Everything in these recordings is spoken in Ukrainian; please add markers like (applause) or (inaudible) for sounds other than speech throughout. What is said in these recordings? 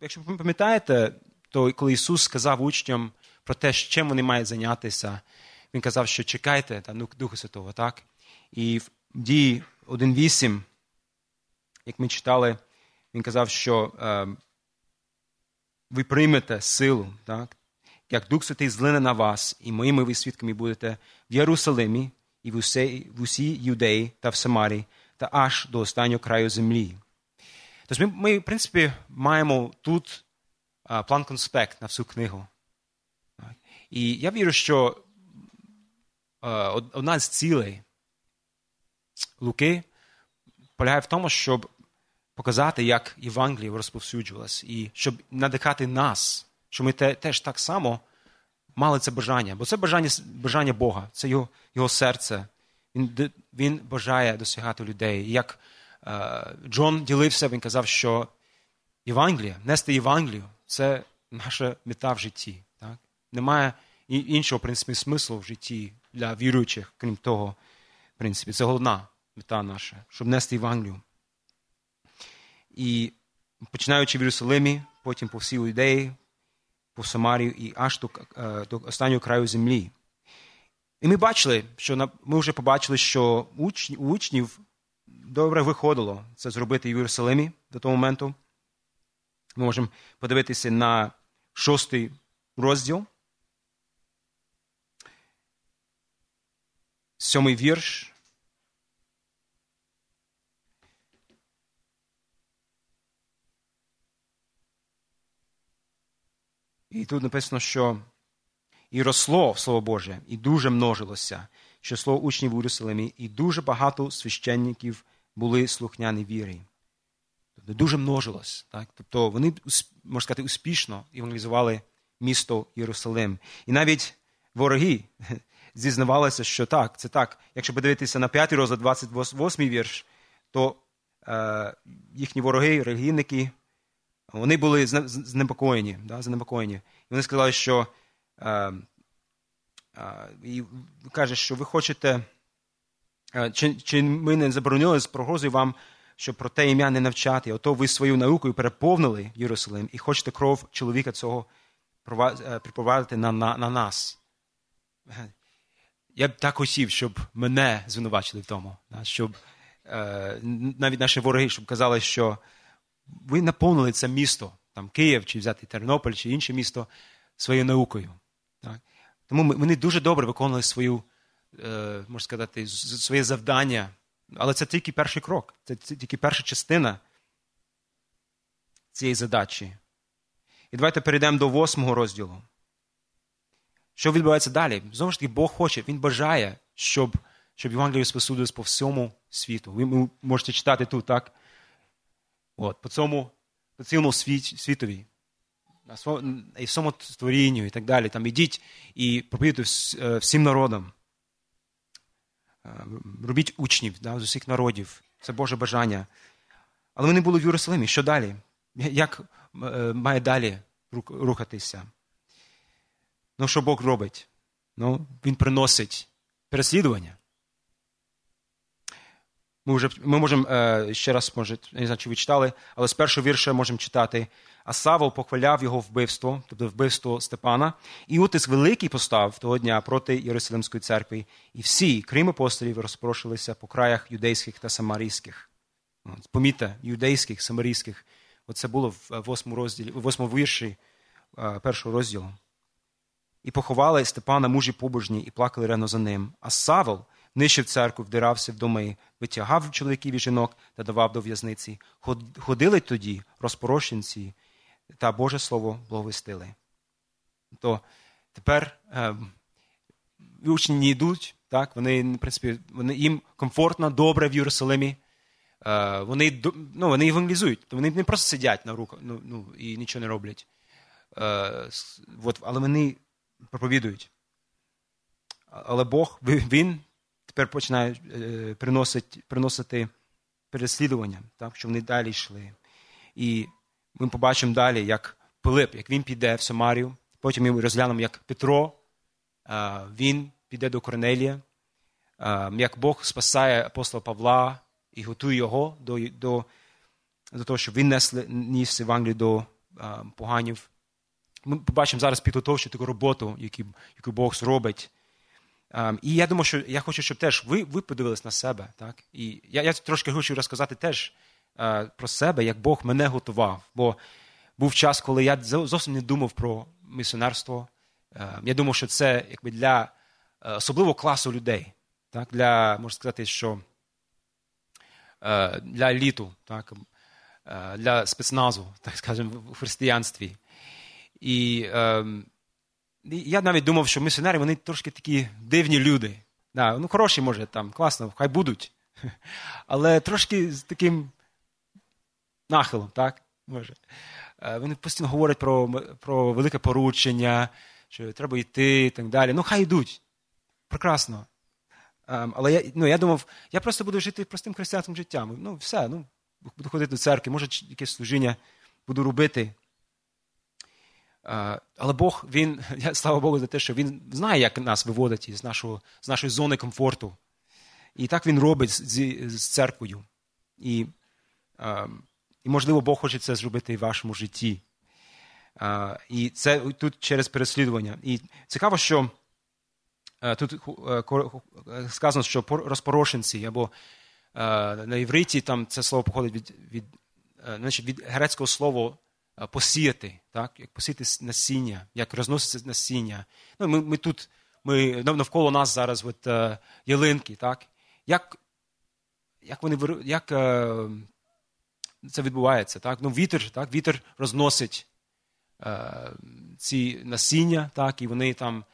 Якщо ви пам'ятаєте, то коли Ісус сказав учням про те, чим вони мають зайнятися, Він казав, що чекайте та, Духа Святого, так? І в дії 1.8, як ми читали, він казав, що е, ви приймете силу, так? як Дух Святий злине на вас, і моїми ви свідками будете в Єрусалимі і в усій, в усій Юдеї та в Самарії, та аж до останнього краю землі. Тож ми, ми в принципі, маємо тут план конспект на всю книгу. І я вірю, що одна з цілей Луки полягає в тому, щоб показати, як Євангеліє розповсюджувалось, і щоб надихати нас, щоб ми теж так само мали це бажання. Бо це бажання бажання Бога, це його його серце. Він він бажає досягати людей. Як Джон ділився, він казав, що Євангелія, нести Євангелію це наша мета в житті. Так? Немає іншого в принципі, смислу в житті для віруючих, крім того, в принципі, це головна мета наша, щоб нести Євангелію. І починаючи в Єрусалимі, потім по всій ідеї, по Самарію і аж до, е, до останнього краю землі. І ми бачили, що ми вже побачили, що у учнів добре виходило це зробити в Єрусалимі до того моменту. Ми можемо подивитися на шостий розділ. Сьомий вірш. І тут написано, що і росло Слово Боже, і дуже множилося число учнів в Єрусалимі, і дуже багато священників були слухняні вірі. Тобто дуже множилось. Так? Тобто вони, можна сказати, успішно евангелізували місто Єрусалим. І навіть вороги (laughs) зізнавалися, що так, це так. Якщо подивитися на 5 розділ, 28 вірш, то е, їхні вороги, релігійники, вони були знепокоєні. Да, занепокоєні. І вони сказали, що е, е, каже, що ви хочете, чи чи ми не заборонили з прогрозою вам, щоб про те ім'я не навчати, ото ви свою наукою переповнили Єрусалим і хочете кров чоловіка цього е, припровадити на, на, на нас. Я б так хотів, щоб мене звинувачили в тому, щоб е, навіть наші вороги щоб казали, що ви наповнили це місто, там Київ, чи взяти Тернопіль, чи інше місто своєю наукою. Тому вони дуже добре виконували свою, е, можна сказати, своє завдання. Але це тільки перший крок, це тільки перша частина цієї задачі. І давайте перейдемо до восьмого розділу. Що відбувається далі? Знову ж таки, Бог хоче, Він бажає, щоб щоб Євангеліє спосудилось по всьому світу. Ви можете читати тут, так? От, По цьому по цілому світ, світові, і всьому створінню і так далі. Там Ідіть і проповідуйте е, всім народам. Е, робіть учнів да, з усіх народів. Це Боже бажання. Але вони були в Єрусалимі. Що далі? Як е, має далі рухатися? Ну, що Бог робить? Ну, Він приносить переслідування. Ми вже, ми можемо е, ще раз, може, не знаю, чи ви читали, але з першого вірша можемо читати. А Савол похваляв його вбивство, тобто вбивство Степана, і утиск великий постав того дня проти Єрусалимської церкви. І всі, крім апостолів, розпрошилися по краях юдейських та самарійських. Помітьте, юдейських, самарійських. Оце було в восьмому розділі, в восьмому вірші е, першого розділу. І поховали Степана мужі побожні, і плакали рано за ним. А Савол нищив церкву, вдирався в доми, витягав чоловіків і жінок та давав до в'язниці. Ходили тоді розпорошенці та Боже Слово благовестили. То тепер е, учні не йдуть, так? вони, в принципі, вони, їм комфортно, добре в Єрусалимі. Е, вони ну, вони евангелізують, то вони не просто сидять на руках ну, ну, і нічого не роблять. Е, от, Але вони проповідують. Але Бог, Він тепер починають е, приносити, приносити переслідування, так, що вони далі йшли. І ми побачимо далі, як Пилип, як він піде в Самарію. Потім ми розглянемо, як Петро, е, він піде до Корнелія, е, як Бог спасає апостола Павла і готує його до до, до того, щоб він несли, ніс Евангелію до поганів. Ми побачимо зараз підготовчу таку роботу, яку Бог зробить. Um, і я думаю, що я хочу, щоб теж ви ви подивились на себе. Так? І я я трошки хочу розказати теж uh, про себе, як Бог мене готував. Бо був час, коли я зовсім не думав про місіонерство. Uh, я думав, що це якби для uh, особливого класу людей. Так? Для, можна сказати, що для еліту, так? для спецназу, так скажемо, в християнстві. І ем, я навіть думав, що місіонери вони трошки такі дивні люди. Да, ну, Хороші, може, там, класно, хай будуть. (laughs) Але трошки з таким нахилом, так? Може. Е, вони постійно говорять про про велике поручення, що треба йти і так далі. Ну, хай йдуть. Прекрасно. Um, але я ну, я думав, я просто буду жити простим християнським життям. Ну, все, ну, буду ходити до церкви, може, якесь служіння буду робити. Але Бог, він, (laughs) слава Богу, за те, що Він знає, як нас виводить із нашого, з нашої зони комфорту. І так він робить з, з церквою. І, і, можливо, Бог хоче це зробити і в вашому житті. І це тут через переслідування. І цікаво, що тут сказано, що розпорошенці, або на євриті там це слово походить від від, значить, від грецького слова посіяти, так? як посіяти насіння, як розноситься насіння. Ну, Ми ми тут, ми навколо нас зараз от, uh, ялинки. так? Як як, вони, як uh, це відбувається? Так? Ну, Вітер так? Вітер розносить uh, ці насіння, так? і вони там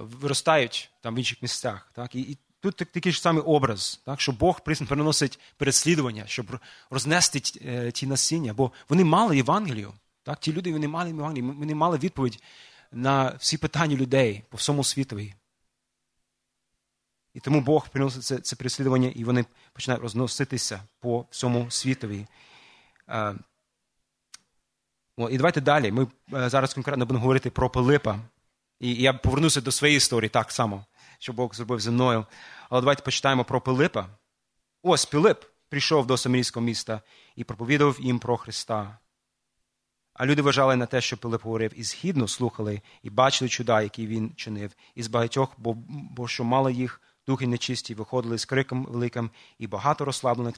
виростають там в інших місцях. Так? І, і Тут такий ж самий образ, так, що Бог переносить переслідування, щоб рознести е, ті насіння, бо вони мали Євангелію. Так, Ті люди вони мали Євангелію, вони мали відповідь на всі питання людей по всьому світові. І тому Бог приносить це це переслідування, і вони починають розноситися по всьому світові. Е, і давайте далі. Ми е, зараз конкретно будемо говорити про Пилипа. І я повернуся до своєї історії так само що Бог зробив зі мною. Але давайте почитаємо про Пилипа. Ось Пилип прийшов до Самарійського міста і проповідав їм про Христа. А люди вважали на те, що Пилип говорив, і згідно слухали, і бачили чуда, які він чинив, і з багатьох, бо, бо що мали їх духи нечисті, виходили з криком великим, і багато розслаблених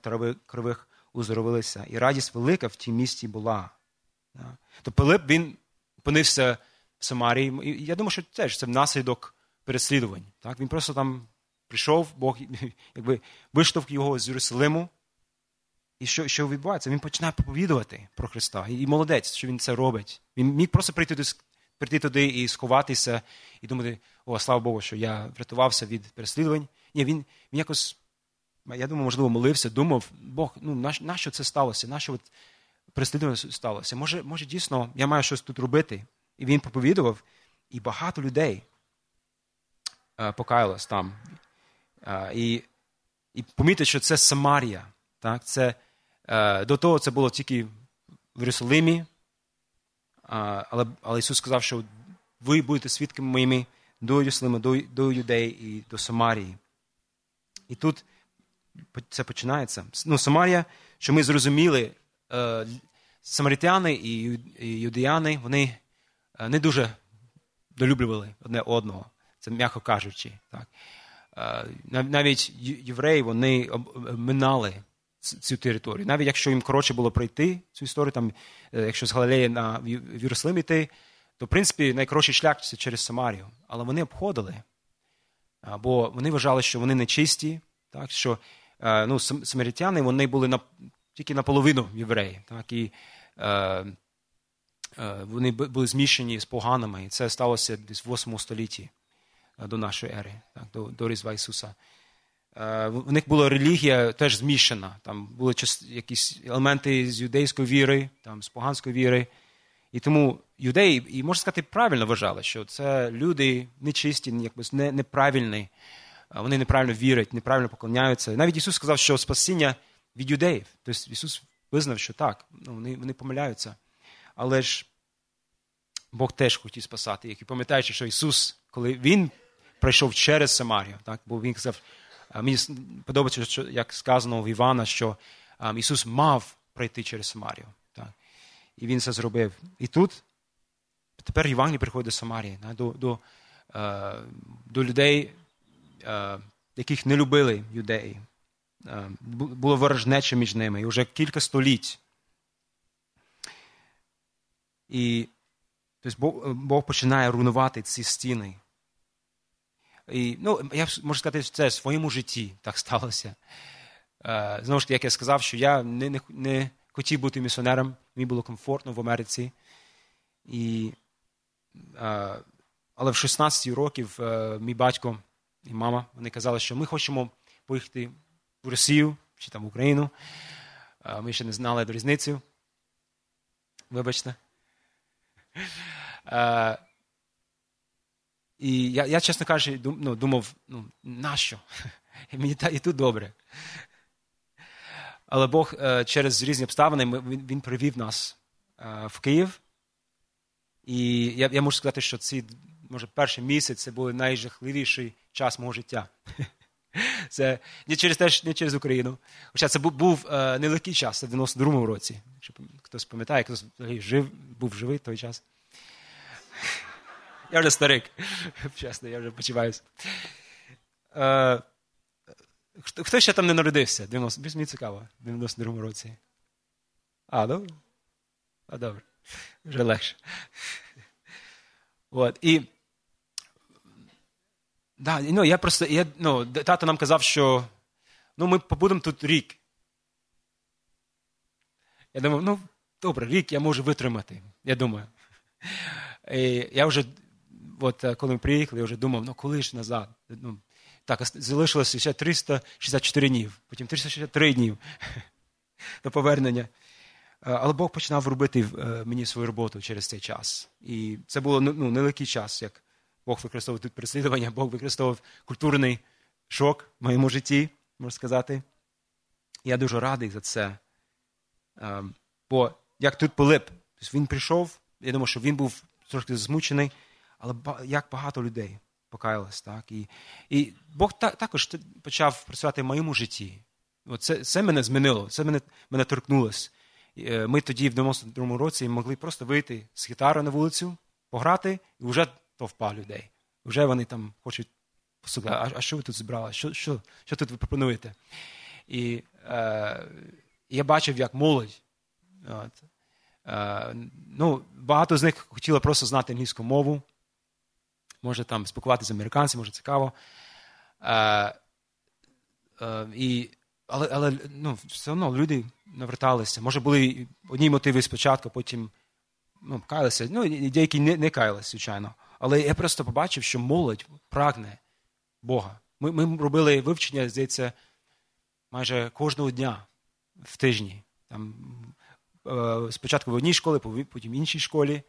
кривих уздоровилися. І радість велика в тій місті була. То Пилип він опинився в Самарії. Я думаю, що теж це внаслідок переслідувань. Так? Він просто там прийшов, Бог (laughs) якби виштовх його з Єрусалиму. І що що відбувається? Він починає проповідувати про Христа. І, і молодець, що він це робить. Він міг просто прийти туди, прийти туди і сховатися, і думати, о, слава Богу, що я врятувався від переслідувань. Ні, він він якось, я думаю, можливо, молився, думав, Бог, ну нащо на це сталося? Нащо от переслідування сталося? Може, може, дійсно, я маю щось тут робити. І він проповідував, і багато людей покаялась там. Е, і і помітить, що це Самарія. Так? Це, е, До того це було тільки в Єрусалимі, але але Ісус сказав, що ви будете свідками моїми до Єрусалима, до, до Юдеї і до Самарії. І тут це починається. Ну, Самарія, що ми зрозуміли, самаритяни і юдеяни, вони не дуже долюблювали одне одного. Це м'яко кажучи. Так. Навіть євреї вони минали цю територію. Навіть якщо їм коротше було пройти цю історію, там, е, якщо з Галилеї на в Єрусалим йти, то в принципі найкоротший шлях це через Самарію. Але вони обходили. Бо вони вважали, що вони нечисті, так, що ну, самаритяни вони були на, тільки наполовину євреї. Так, і е, вони були змішані з поганими. І це сталося десь в 8 столітті. Е, до нашої ери, так, до до Різдва Ісуса. Е, в них була релігія теж змішана. Там були якісь елементи з юдейської віри, там, з поганської віри. І тому юдеї, і можна сказати, правильно вважали, що це люди нечисті, якось не, неправильні, вони неправильно вірять, неправильно поклоняються. Навіть Ісус сказав, що спасіння від юдеїв. Тобто Ісус визнав, що так, ну, вони вони помиляються. Але ж Бог теж хотів спасати їх. І пам'ятаючи, що Ісус, коли Він пройшов через Самарію. Так? Бо він сказав, мені подобається, що, як сказано в Івана, що Ісус мав пройти через Самарію. Так? і він це зробив. І тут тепер Євангелій приходить до Самарії, до до, до людей, яких не любили юдеї. Було ворожнече між ними і вже кілька століть. І тобто Бог починає руйнувати ці стіни. І, ну, Я можу сказати, що це в своєму житті так сталося. Знову ж таки, як я сказав, що я не не, не хотів бути місіонером, мені було комфортно в Америці. І, е, Але в 16 років мій батько і мама вони казали, що ми хочемо поїхати в Росію чи там в Україну. Ми ще не знали різницю. Вибачте. І я, я чесно кажучи, ну, думав, ну, нащо? (laughs) Мені і тут добре. Але Бог е, через різні обставини він, він привів нас е, в Київ. І я я можу сказати, що ці, може, перший місяць це був найжахливіший час мого життя. (laughs) Це не через те, не через Україну. Хоча це був був е, нелегкий час, це в 92-му році. Якщо хтось пам'ятає, хтось жив, був живий той час. Я вже старик. Чесно, я вже почуваюся. Е, хто, ще там не народився? 90, Мені цікаво, в 92-му році. А, добре? А, добре. Вже легше. От, і да, ну, я просто, я, ну, Тато нам казав, що ну, ми побудемо тут рік. Я думав, ну, добре, рік я можу витримати. Я думаю. І Я вже от е, коли ми приїхали, я вже думав, ну коли ж назад? Ну, Так, залишилося ще 364 днів, потім 363 днів (laughs) до повернення. Е, але Бог починав робити е, мені свою роботу через цей час. І це було ну, ну, нелегкий час, як Бог використовував тут переслідування, Бог використовував культурний шок в моєму житті, можна сказати. Я дуже радий за це. Бо як тут Пилип, він прийшов, я думаю, що він був трошки змучений, але як багато людей покаялось. так? І і Бог та, також почав працювати в моєму житті. Це це мене змінило, це мене мене торкнулося. Е, ми тоді, в 92-му році, могли просто вийти з гітари на вулицю, пограти, і вже товпа людей. Вже вони там хочуть послухати, а, а що ви тут зібрали? Що що, що тут ви пропонуєте? І е, я бачив, як молодь. От, е, ну, Багато з них хотіло просто знати англійську мову може там спілкуватися з американцями, може цікаво. Е, е, і, Але але ну, все одно люди наверталися. Може, були одні мотиви спочатку, потім ну, каялися. Ну, деякі не, не каялися, звичайно. Але я просто побачив, що молодь прагне Бога. Ми ми робили вивчення, здається, майже кожного дня в тижні. Там, е, Спочатку в одній школі, потім в іншій школі.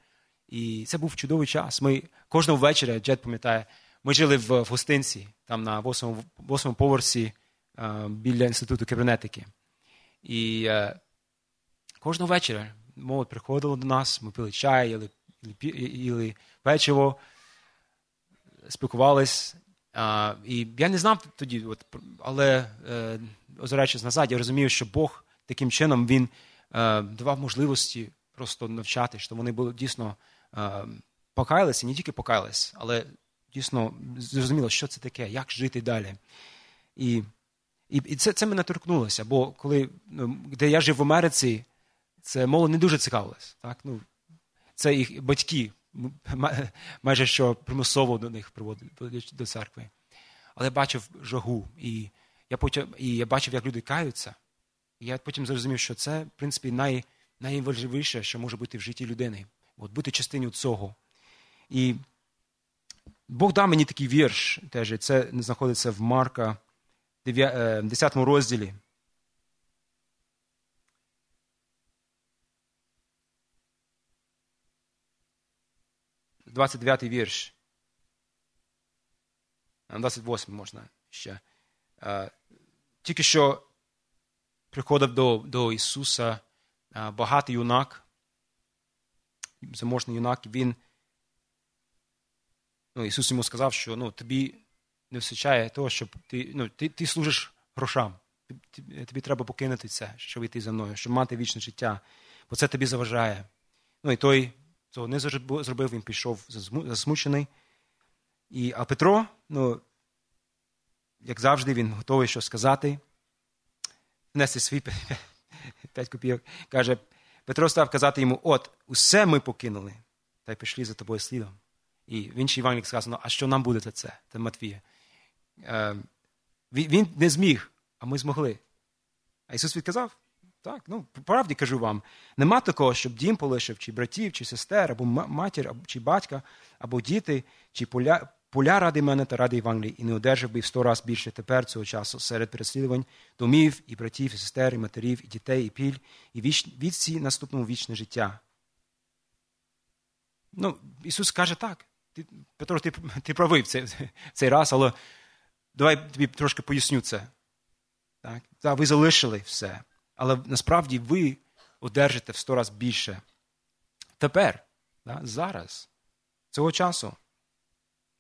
І це був чудовий час. Ми кожного вечора, Джет пам'ятає, ми жили в, гостинці, там на восьмому, поверсі е, біля інституту кібернетики. І е, кожного вечора молодь приходила до нас, ми пили чай, їли, їли печиво, спілкувались. Е, і я не знав тоді, от, але озираючись назад, я розумію, що Бог таким чином він давав можливості просто навчати, що вони були дійсно. Ем, покаялися, не тільки покаялись, але дійсно зрозуміло, що це таке, як жити далі. І і, і це це мене торкнулося, бо коли ну, де я жив в Америці, це молодь не дуже цікавилось. Так? Ну, Це їх батьки майже що примусово до них приводили до церкви. Але я бачив жагу, і я потім, і я бачив, як люди каються. І я потім зрозумів, що це, в принципі, най, найважливіше, що може бути в житті людини. От бути частиною цього. І Бог дав мені такий вірш, теж, це знаходиться в Марка 10 е, розділі. Двадцять дев'ятий вірш. 28 можна ще. Тільки що приходив до до Ісуса багатий юнак, заможний юнак, він. Ну, Ісус йому сказав, що ну, тобі не вистачає того, щоб ти ну, ти, ти служиш грошам. Тобі треба покинути це, щоб йти за мною, щоб мати вічне життя. Бо це тобі заважає. Ну і той цього не зробив, він пішов засмучений. І, А Петро, ну, як завжди, він готовий щось сказати, внести свій п'ять копійок. Каже, Петро став казати йому: от, усе ми покинули, та й пішли за тобою слідом. І в іншій Івангелії сказано, а що нам буде за це? Це Матвія. Е, він не зміг, а ми змогли. А Ісус відказав: так, ну, правді кажу вам, нема такого, щоб дім полишив, чи братів, чи сестер, або матір, чи батька, або діти, чи поля, поля ради мене та ради Євангелії, і не одержав би в сто раз більше тепер цього часу серед переслідувань домів, і братів, і сестер, і матерів, і дітей, і піль, і віч, віці наступному вічне життя. Ну, Ісус каже так. Ти, Петро, ти ти правий в цей, цей раз, але давай тобі трошки поясню це. Так? Так, ви залишили все. Але насправді ви одержите в сто раз більше. Тепер, да, зараз, цього часу.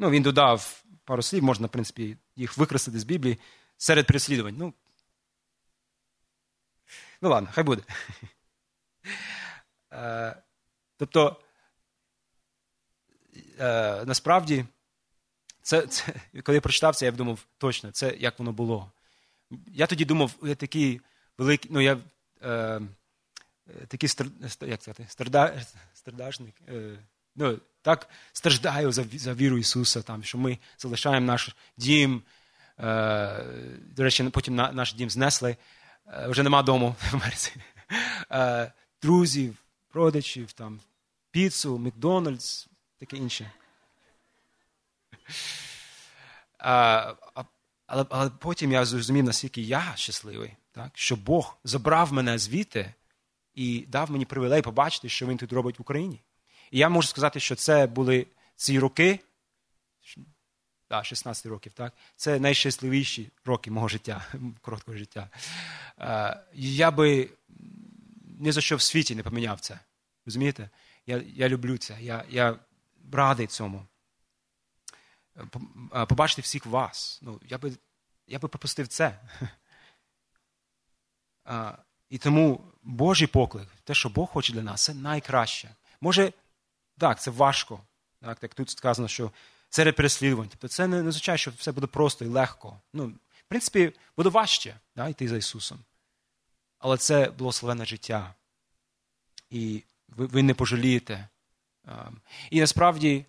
Ну, Він додав пару слів, можна, в принципі, їх викреслити з Біблії серед переслідувань. Ну, ну ладно, хай буде. (laughs) Е, тобто, е, насправді, це, це, коли я прочитав це, я думав, точно, це як воно було. Я тоді думав, я такий великий, ну я е, такий стар, як сказати, страдажник. Е, ну, так страждаю за за віру Ісуса, там, що ми залишаємо наш дім. Е, До речі, потім на, наш дім знесли. Е, вже нема дому в Америці. Е, друзів, родичів, там, піцу, Макдональдс, таке інше. А, але, але потім я зрозумів, наскільки я щасливий, так? що Бог забрав мене звідти і дав мені привілей побачити, що він тут робить в Україні. І я можу сказати, що це були ці роки, да, 16 років, так? це найщасливіші роки мого життя, (laughs) короткого життя. Я би ні за що в світі не поміняв це. Розумієте? Я я люблю це, я я радий цьому. Побачити всіх вас. Ну, Я би я би пропустив це. (laughs) І тому Божий поклик, те, що Бог хоче для нас, це найкраще. Може, так, це важко. Так, Як тут сказано, що це переслідувань. Тобто це не означає, що все буде просто і легко. Ну, В принципі, буде важче да, йти за Ісусом. Але це благословенне життя. І ви, ви не пожалієте. І насправді,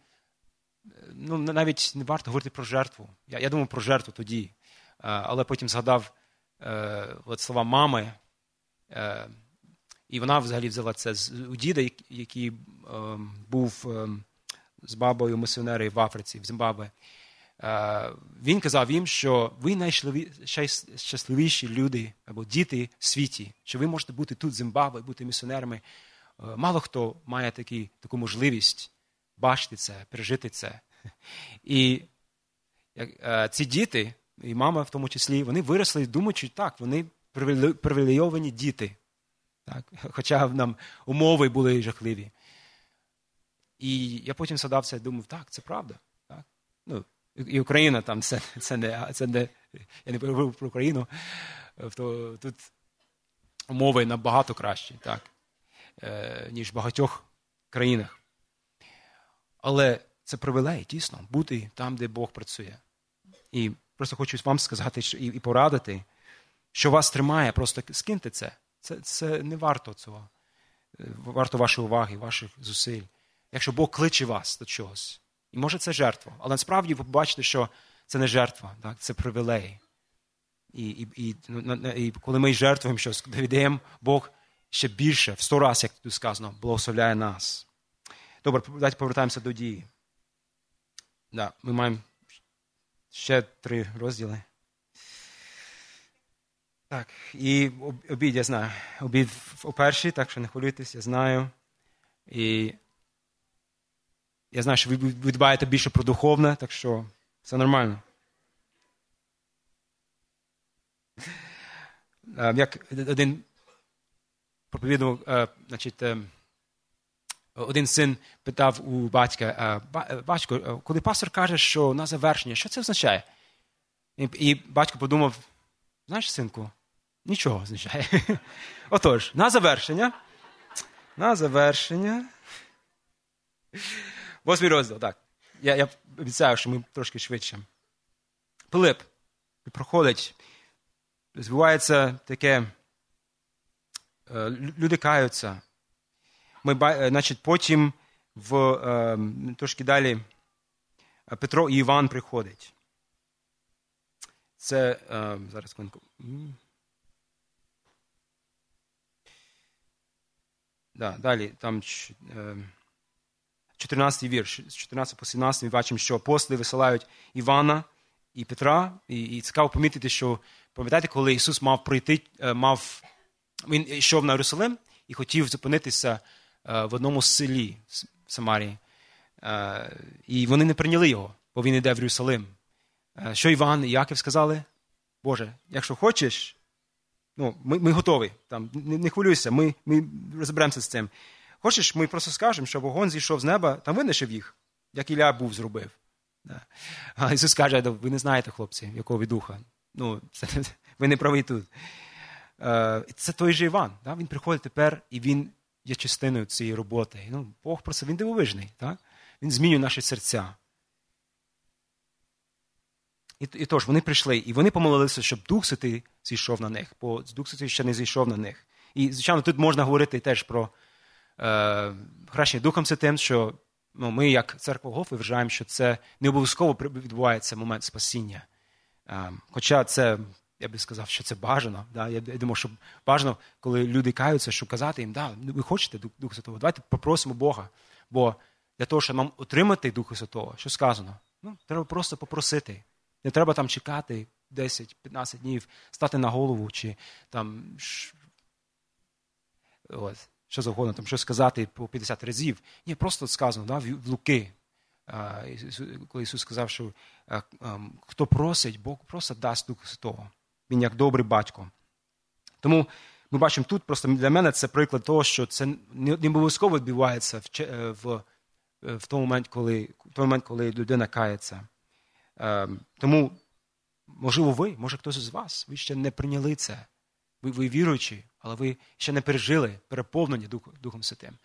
ну, навіть не варто говорити про жертву. Я я думав про жертву тоді. Але потім згадав е, от слова мами. І вона взагалі взяла це з у діда, який ем, був ем, з бабою місіонером в Африці, в Зимбабве. Е, він казав їм, що ви найщасливіші люди або діти в світі, що ви можете бути тут, в Зимбабве, бути місіонерами. Е, мало хто має такі, таку можливість бачити це, пережити це. І е, ці діти, і мама в тому числі, вони виросли, думаючи, так, вони привілейовані діти. Так? (laughs) Хоча нам умови були жахливі. І я потім задався і думав, так, це правда. Так? Ну, І Україна там це це, не, це не, я не говорив про Україну, то тут умови набагато кращі, так, е, ніж в багатьох країнах. Але це привілей, дійсно, бути там, де Бог працює. І просто хочу вам сказати і порадити, що вас тримає, просто скиньте це. Це це не варто цього. Е, варто вашої уваги, ваших зусиль. Якщо Бог кличе вас до чогось. І може це жертва. Але насправді ви побачите, що це не жертва, так? це привілей. І і, і, ну, і коли ми жертвуємо щось, довідаємо, Бог ще більше, в сто разів, як тут сказано, благословляє нас. Добре, давайте повертаємося до дії. Да, Ми маємо ще три розділи. Так, і обід, я знаю. Обід у першій, так що не хвилюйтесь, я знаю. І я знаю, що ви, дбаєте більше про духовне, так що все нормально. Е, як один проповідував, е, значить, е, один син питав у батька, батько, коли пастор каже, що на завершення, що це означає? І батько подумав, знаєш, синку, Нічого означає. (laughs) Отож, на завершення. На завершення. Восьмий розділ, так. Я я обіцяю, що ми трошки швидше. Пилип проходить, збувається таке. Е, люди каються. Ми, е, значить, Потім в, е, трошки далі Петро і Іван приходять. Це зараз хвилинку. Да, Далі там 14 вірш, з 14 по 17 ми бачимо, що апостоли висилають Івана і Петра. І, і цікаво помітити, що пам'ятаєте, коли Ісус мав прийти, мав він йшов на Єрусалим і хотів зупинитися е, в одному з селі в Самарії. Е, і вони не прийняли його, бо він йде в Єрусалим. Е, що Іван і Яків сказали? Боже, якщо хочеш, ну, ми ми готові. Там, Не не хвилюйся, ми ми розберемося з цим. Хочеш, ми просто скажемо, що вогонь зійшов з неба, там винищив їх, як Ілля був зробив. А Ісус каже, ви не знаєте, хлопці, якого ви духа. Ну, це, (laughs) Ви не праві тут. Е, це той же Іван. Да? Він приходить тепер і він є частиною цієї роботи. Ну, Бог просто він дивовижний. Так? Він змінює наші серця. І, і тож, вони прийшли, і вони помолилися, щоб Дух Святий зійшов на них, бо Дух Святий ще не зійшов на них. І, звичайно, тут можна говорити теж про е, хрещення Духом Святим, що ну, ми, як церква Гофи, вважаємо, що це не обов'язково відбувається момент спасіння. Е, хоча це я би сказав, що це бажано. Да? Я, думаю, що бажано, коли люди каються, щоб казати їм, да, ви хочете Духа Святого, давайте попросимо Бога. Бо для того, щоб нам отримати Духа Святого, що сказано, ну, треба просто попросити. Не треба там чекати 10-15 днів, стати на голову чи там от, що завгодно, там щось сказати по 50 разів. Ні, просто сказано да, в Луки. Коли Ісус сказав, що хто просить, Бог просто дасть Духа Святого. Він як добрий батько. Тому ми бачимо тут, просто для мене це приклад того, що це не обов'язково відбувається в е, в, е, в, той момент, коли, в той момент, коли людина кається. Ем, тому, можливо, ви, може хтось з вас, ви ще не прийняли це. Ви ви віруючі, але ви ще не пережили переповнення Дух, Духом Святим.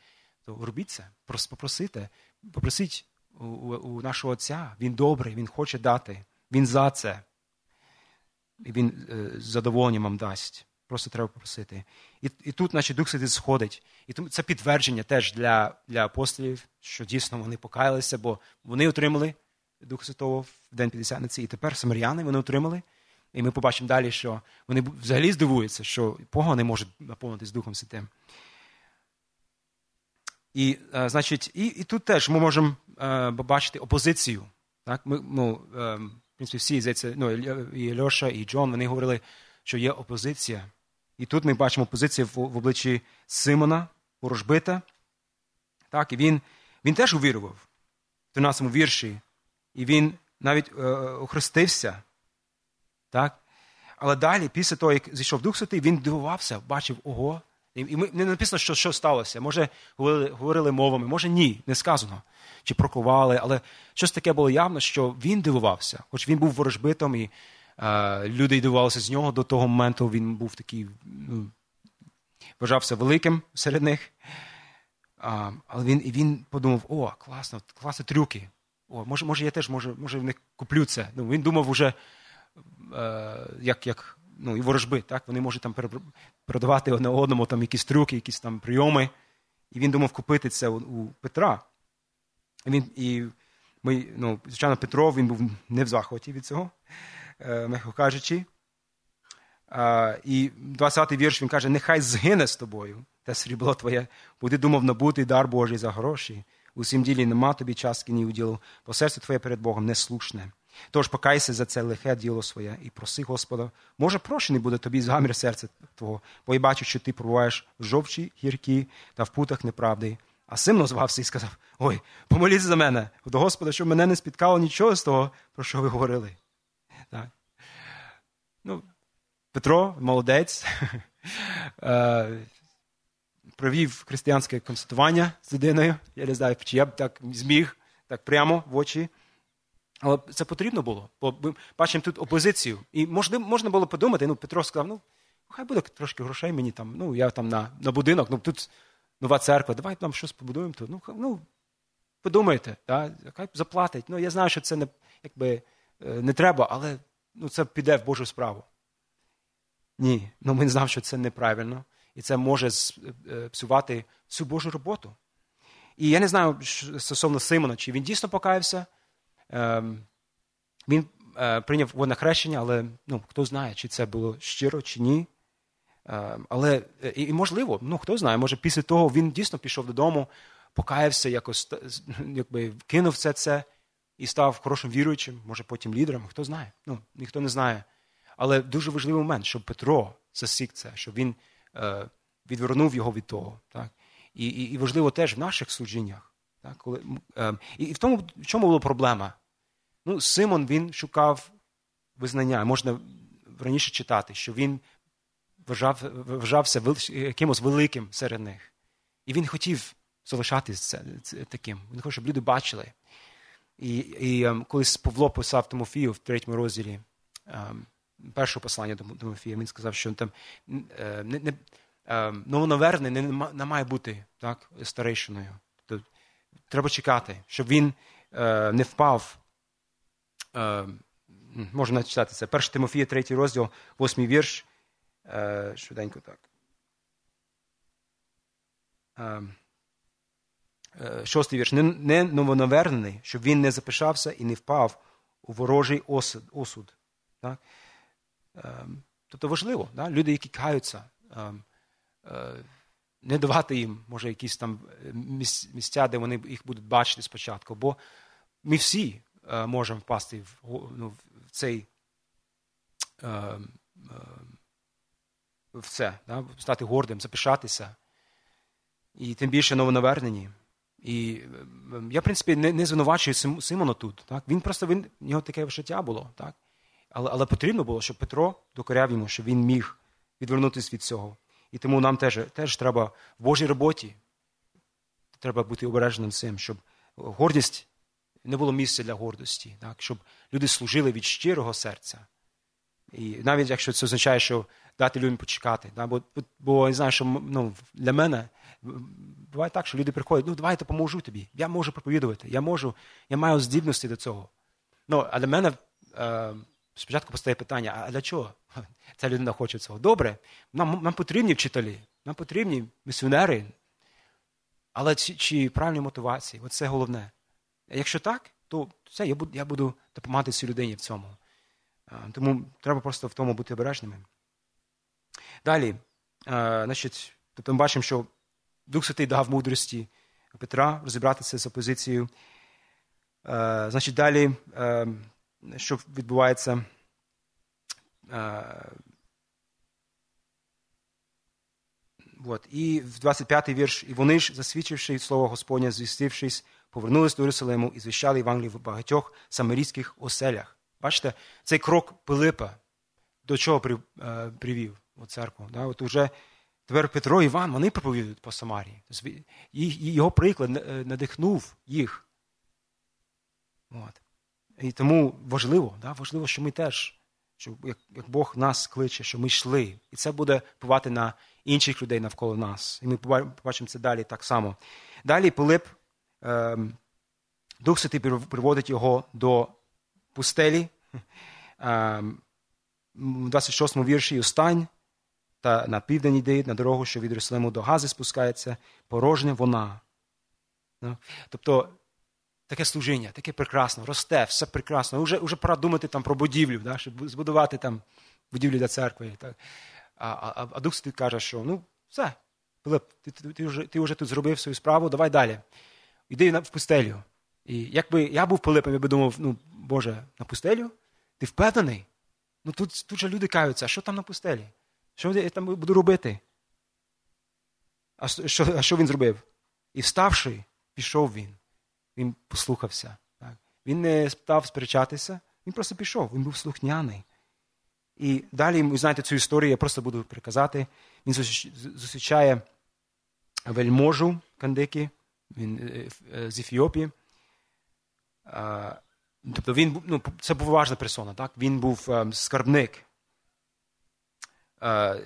То робіть це, попросите, попросіть у, у нашого Отця. Він добрий, Він хоче дати, Він за це і він е, з задоволенням вам дасть. Просто треба попросити. І і тут, наче Дух Святий сходить. І тому це підтвердження теж для для апостолів, що дійсно вони покаялися, бо вони отримали Дух Святого в День П'ятдесятниці, і тепер самаряни вони отримали. І ми побачимо далі, що вони взагалі здивуються, що погони можуть наповнитись Духом Святим. І, е, значить, і, і тут теж ми можемо е, побачити опозицію. Так? Ми, ну, е, принципі, всі здається, ну, і Льоша, і Джон, вони говорили, що є опозиція. І тут ми бачимо опозицію в, в обличчі Симона, ворожбита. Так, І він він теж увірував в 13 вірші. І він навіть е, охрестився. Так? Але далі, після того, як зійшов Дух Святий, він дивувався, бачив, ого. І ми, не написано, що що сталося. Може, говорили, говорили мовами, може ні, не сказано чи проклували, але щось таке було явно, що він дивувався, хоч він був ворожбитом, і е, люди дивувалися з нього до того моменту. Він був такий, ну, вважався великим серед них. А, Але він і він подумав: о, класно, класні трюки. О, Може, може, я теж може, може них куплю це. Ну, Він думав уже, е, як як ну, і ворожби, так? вони можуть там продавати одне одному там якісь трюки, якісь там прийоми. І він думав купити це у, у Петра. Він, І ми, ну, звичайно, Петро він був не в захваті від цього, е, м'яко кажучи. І 20-й вірш він каже: Нехай згине з тобою те срібло твоє, бо ти думав набути дар Божий за гроші. Усім ділі нема тобі частки ні уділу, бо серце твоє перед Богом неслушне. Тож покайся за це лихе діло своє і проси Господа. Може, прощений буде тобі згамір серця твого, бо я бачу, що ти пробуваєш в жовчі гіркі та в путах неправди. А син назвався і сказав: Ой, помоліться за мене, до Господа, щоб мене не спіткало нічого з того, про що ви говорили. Так. Ну, Петро, молодець, (laughs) е, провів християнське констатування з людиною. Я не знаю, чи я б так зміг, так прямо в очі. Але це потрібно було, бо ми бачимо тут опозицію. І можна можна було подумати, ну, Петро сказав, ну, хай буде трошки грошей мені там, ну, я там на на будинок, ну тут нова церква, давай нам щось побудуємо тут. Ну, ну, подумайте, да? хай заплатить. Ну, я знаю, що це не, якби, не треба, але ну, це піде в Божу справу. Ні, ну він знав, що це неправильно, і це може псувати всю Божу роботу. І я не знаю стосовно Симона, чи він дійсно покаявся. Ем, він е, прийняв водне хрещення, але ну, хто знає, чи це було щиро, чи ні. Ем, але і, можливо, ну хто знає, може після того він дійсно пішов додому, покаявся, якось якби кинув все це і став хорошим віруючим, може потім лідером. Хто знає? Ну, Ніхто не знає. Але дуже важливий момент, щоб Петро засік це, щоб він е, відвернув його від того. Так? І і, і важливо теж в наших служіннях. Так? Коли, е, І в тому, в чому була проблема? Ну, Симон він шукав визнання. Можна раніше читати, що він вважав, вважався якимось великим серед них. І він хотів залишатися таким. Він хотів, щоб люди бачили. І і ем, колись Павло писав Тимофію в третьому розділі ем, першого послання до Тимофія, він сказав, що там е, не, не, ем, новонавернений не, не має бути так, старейшиною. Тобто, треба чекати, щоб він е, не впав. Е, можна читати це. 1 Тимофія, третій розділ, восьмий вірш. Швиденько так. Е, шостий вірш, не новонавернений, щоб він не запишався і не впав у ворожий осуд. Так? Ем, тобто важливо, да? люди, які каються, ем, е, не давати їм, може, якісь там місця, де вони їх будуть бачити спочатку. Бо ми всі е, можемо впасти в, ну, в цей ем, в це, да? стати гордим, запишатися. І тим більше новонавернені. І я, в принципі, не не звинувачую Симона тут. Так? Він просто він, в нього таке життя було. Так? Але але потрібно було, щоб Петро докоряв йому, щоб він міг відвернутися від цього. І тому нам теж теж треба в Божій роботі треба бути обережним цим, щоб гордість не було місця для гордості, так? щоб люди служили від щирого серця. І навіть якщо це означає, що дати людям почекати. Так? Бо бо я знаю, що ну, для мене буває так, що люди приходять, ну давай я допоможу тобі. Я можу проповідувати, я можу, я маю здібності до цього. Ну, А для мене е, спочатку постає питання: а для чого? Ця людина хоче цього. Добре, нам нам потрібні вчителі, нам потрібні місіонери. Але чи, чи правильні мотивації? Оце головне. Якщо так, то все, я буду я буду допомагати цій людині в цьому. Тому треба просто в тому бути обережними. Далі, значить, тобто ми бачимо, що Дух Святий дав мудрості Петра розібратися з опозицією. Значить, далі, е, що відбувається? Е, от. І в 25-й вірш, і вони ж, засвідчивши слово Господня, звістившись, повернулись до Єрусалиму і звіщали Євангелію в багатьох самарійських оселях. Бачите, цей крок Пилипа до чого привів у церкву? Да? От уже Тепер Петро і Іван вони проповідують по Самарії. Його приклад е, надихнув їх. От. І тому важливо, да? важливо, що ми теж, що як, як Бог нас кличе, що ми йшли. І це буде впливати на інших людей навколо нас. І ми побачимо це далі так само. Далі Пилип, е, Дух Святий приводить його до пустелі. Е, в 26 му вірші остань та на південь йде, на дорогу, що від Єрусалиму до Гази спускається, порожня вона. Тобто таке служіння, таке прекрасно, росте, все прекрасно. Уже вже пора думати там про будівлю, да, щоб збудувати там будівлю для церкви. Так. А а, а Дух Святий каже, що ну, все, Пилип, ти, ти, ти, вже ти вже тут зробив свою справу, давай далі. Йди в пустелю. І якби я був Пилипом, я би думав, ну, Боже, на пустелю? Ти впевнений? Ну тут тут же люди каються, а що там на пустелі? Що я там буду робити? А що а що він зробив? І вставши, пішов він. Він послухався. Так? Він не став сперечатися, він просто пішов, він був слухняний. І далі, ви знаєте цю історію, я просто буду приказати. Він зустрічає вельможу Кандики, він е, е, з Ефіопії. Тобто він ну, це був важна персона, так? він був ем, скарбник Е,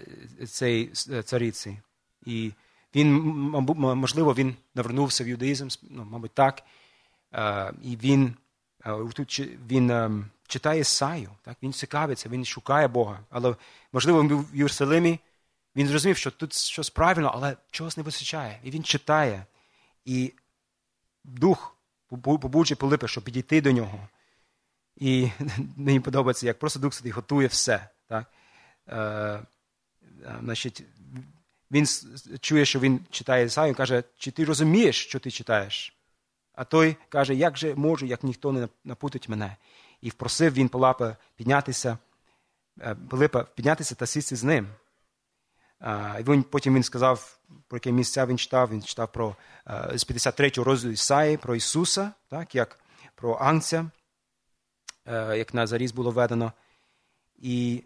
цієї е, цариці. І він, можливо, він навернувся в юдаїзм, ну, мабуть, так. І він тут він читає Ісаю, так? він цікавиться, він шукає Бога. Але, можливо, він був в Єрусалимі, він зрозумів, що тут щось правильно, але чогось не вистачає. І він читає. І дух побуджує Пилипа, щоб підійти до нього. І (laughs) мені подобається, як просто Дух Святий готує все. Так? Е, значить, Він чує, що він читає Ісаю, і каже, чи ти розумієш, що ти читаєш? А той каже, як же можу, як ніхто не напутить мене. І впросив він Пилипа піднятися, е, Пилипа піднятися та сісти з ним. І він, Потім він сказав, про яке місця він читав. Він читав про е, з 53 розділу Ісаї, про Ісуса, так, як про Анця, е, як на заріз було введено. І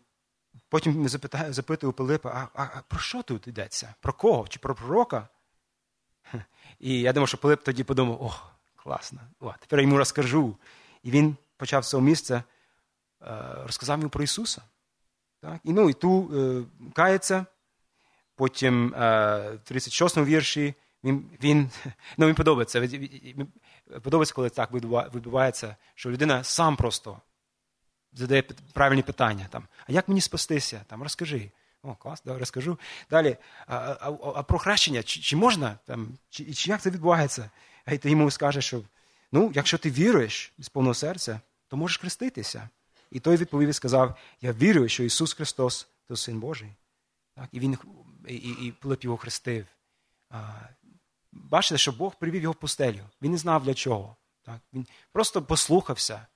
потім запитує у Пилипа, а, а про що тут йдеться? Про кого? Чи про пророка? І я думаю, що Пилип тоді подумав, о, класно, о, тепер я йому розкажу. І він почав з цього місця, е, розказав йому про Ісуса. Так? І ну, і ту кається. Потім е, в 36-му вірші він він, ну, він подобається. Подобається, коли так відбувається, що людина сам просто задає правильні питання. Там, А як мені спастися? Там, Розкажи. О, клас, да, розкажу. Далі, а а, а про хрещення, чи чи можна, там, чи, чи як це відбувається? А ти йому скаже, що ну, якщо ти віруєш з повного серця, то можеш хреститися. І той відповів і сказав: Я вірю, що Ісус Христос то Син Божий. Так? І він і, і Пилип його хрестив. А, Бачите, що Бог привів його в пустелю. Він не знав для чого. Так? Він просто послухався.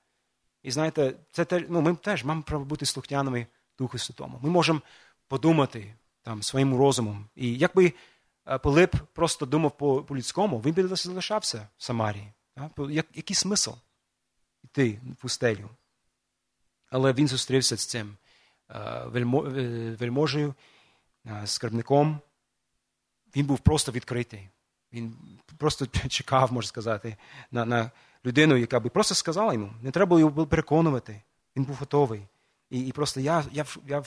І знаєте, це те, ну, ми теж маємо право бути слухняними Духу Святому. Ми можемо подумати там, своїм розумом. І якби Пилип просто думав по, по людському, він би залишався в Самарії. Який смисл йти в пустелю? Але він зустрівся з цим вельможею, скарбником, він був просто відкритий. Він просто (laughs) чекав, можна сказати, на на людину, яка би просто сказала йому. Не треба його переконувати. Він був готовий. І і просто я я, я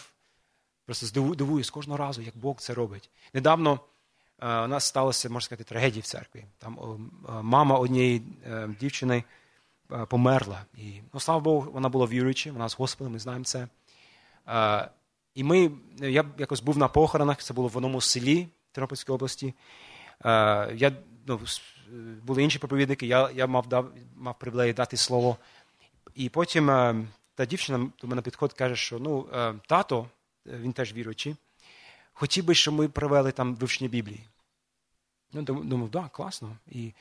просто дивуюсь кожного разу, як Бог це робить. Недавно е, у нас сталося, можна сказати, трагедія в церкві. Там е, мама однієї е, дівчини е, померла. І, ну, слава Богу, вона була віруюча, вона з Господом, ми знаємо це. Е, і ми, я якось був на похоронах, це було в одному селі Тернопільської області. Я, ну, Були інші проповідники, я я мав дав, мав привілеї дати слово. І потім та дівчина до мене підходить каже, що ну, тато, він теж віруючий, хотів би, щоб ми провели там вивчення Біблії. Ну, Думав, да, класно. І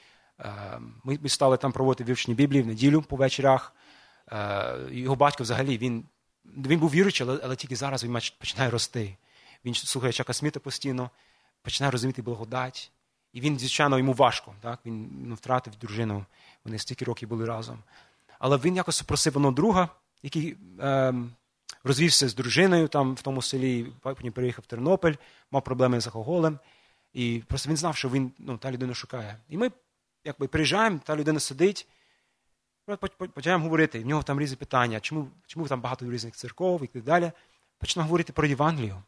ми ми стали там проводити вивчення Біблії в неділю по вечорах. Його батько взагалі він він був віруючий, але, але тільки зараз він починає рости. Він слухає Чака Сміта постійно, починає розуміти благодать. І він, звичайно, йому важко. Так? Він ну, втратив дружину, вони стільки років були разом. Але він якось просив одного друга, який е, розвівся з дружиною там в тому селі, потім переїхав в Тернопіль, мав проблеми з алкоголем. І просто він знав, що він ну, та людина шукає. І ми якби приїжджаємо, та людина сидить. Починаємо говорити, в нього там різні питання, чому чому там багато різних церков і так далі. Починаємо говорити про Євангелію.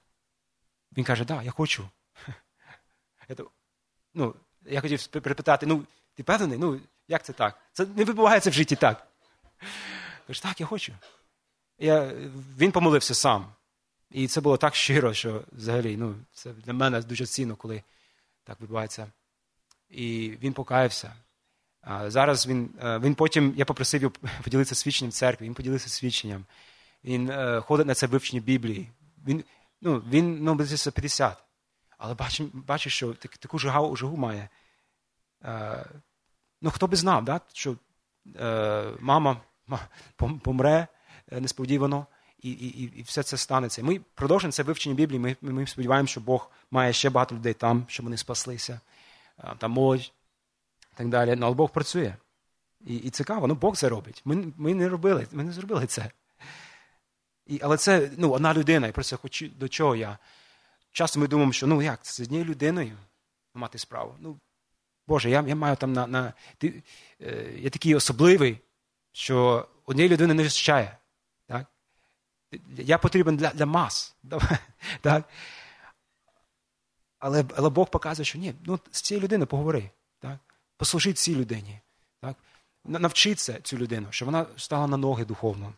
Він каже, да, я хочу. (laughs) Я, ну, я хотів перепитати, ну, ти певний? Ну, як це так? Це не відбувається в житті так. Каже, так, я хочу. Я, Він помолився сам. І це було так щиро, що взагалі ну, це для мене дуже цінно, коли так відбувається. І він покаявся. Зараз він е, він потім, я попросив його (laughs) поділитися свідченням церкві, він поділився свідченням. Він е, ходить на це вивчення Біблії. Він ну, він ну, близько 50. Але бачиш, бачу, що так, таку жагу, жагу має. Е, ну, Хто би знав, да? що е, мама помре несподівано, і і, і все це станеться. Ми продовжуємо це вивчення Біблії. Ми ми, сподіваємося, що Бог має ще багато людей там, щоб вони спаслися. Е, там молодь так далі. Ну, але Бог працює. І і цікаво, ну Бог це робить. Ми ми не робили, ми не зробили це. І, Але це ну, одна людина, і просто хочу до чого я. Часто ми думаємо, що ну як, це з однією людиною мати справу. Ну, Боже, я я маю там на. на ти, е, Я такий особливий, що однієї людини не вистачає. Так? Я потрібен для для мас. (laughs) так? Але але Бог показує, що ні, ну, з цією людиною поговори послужити цій людині. Так? навчиться цю людину, щоб вона стала на ноги духовно.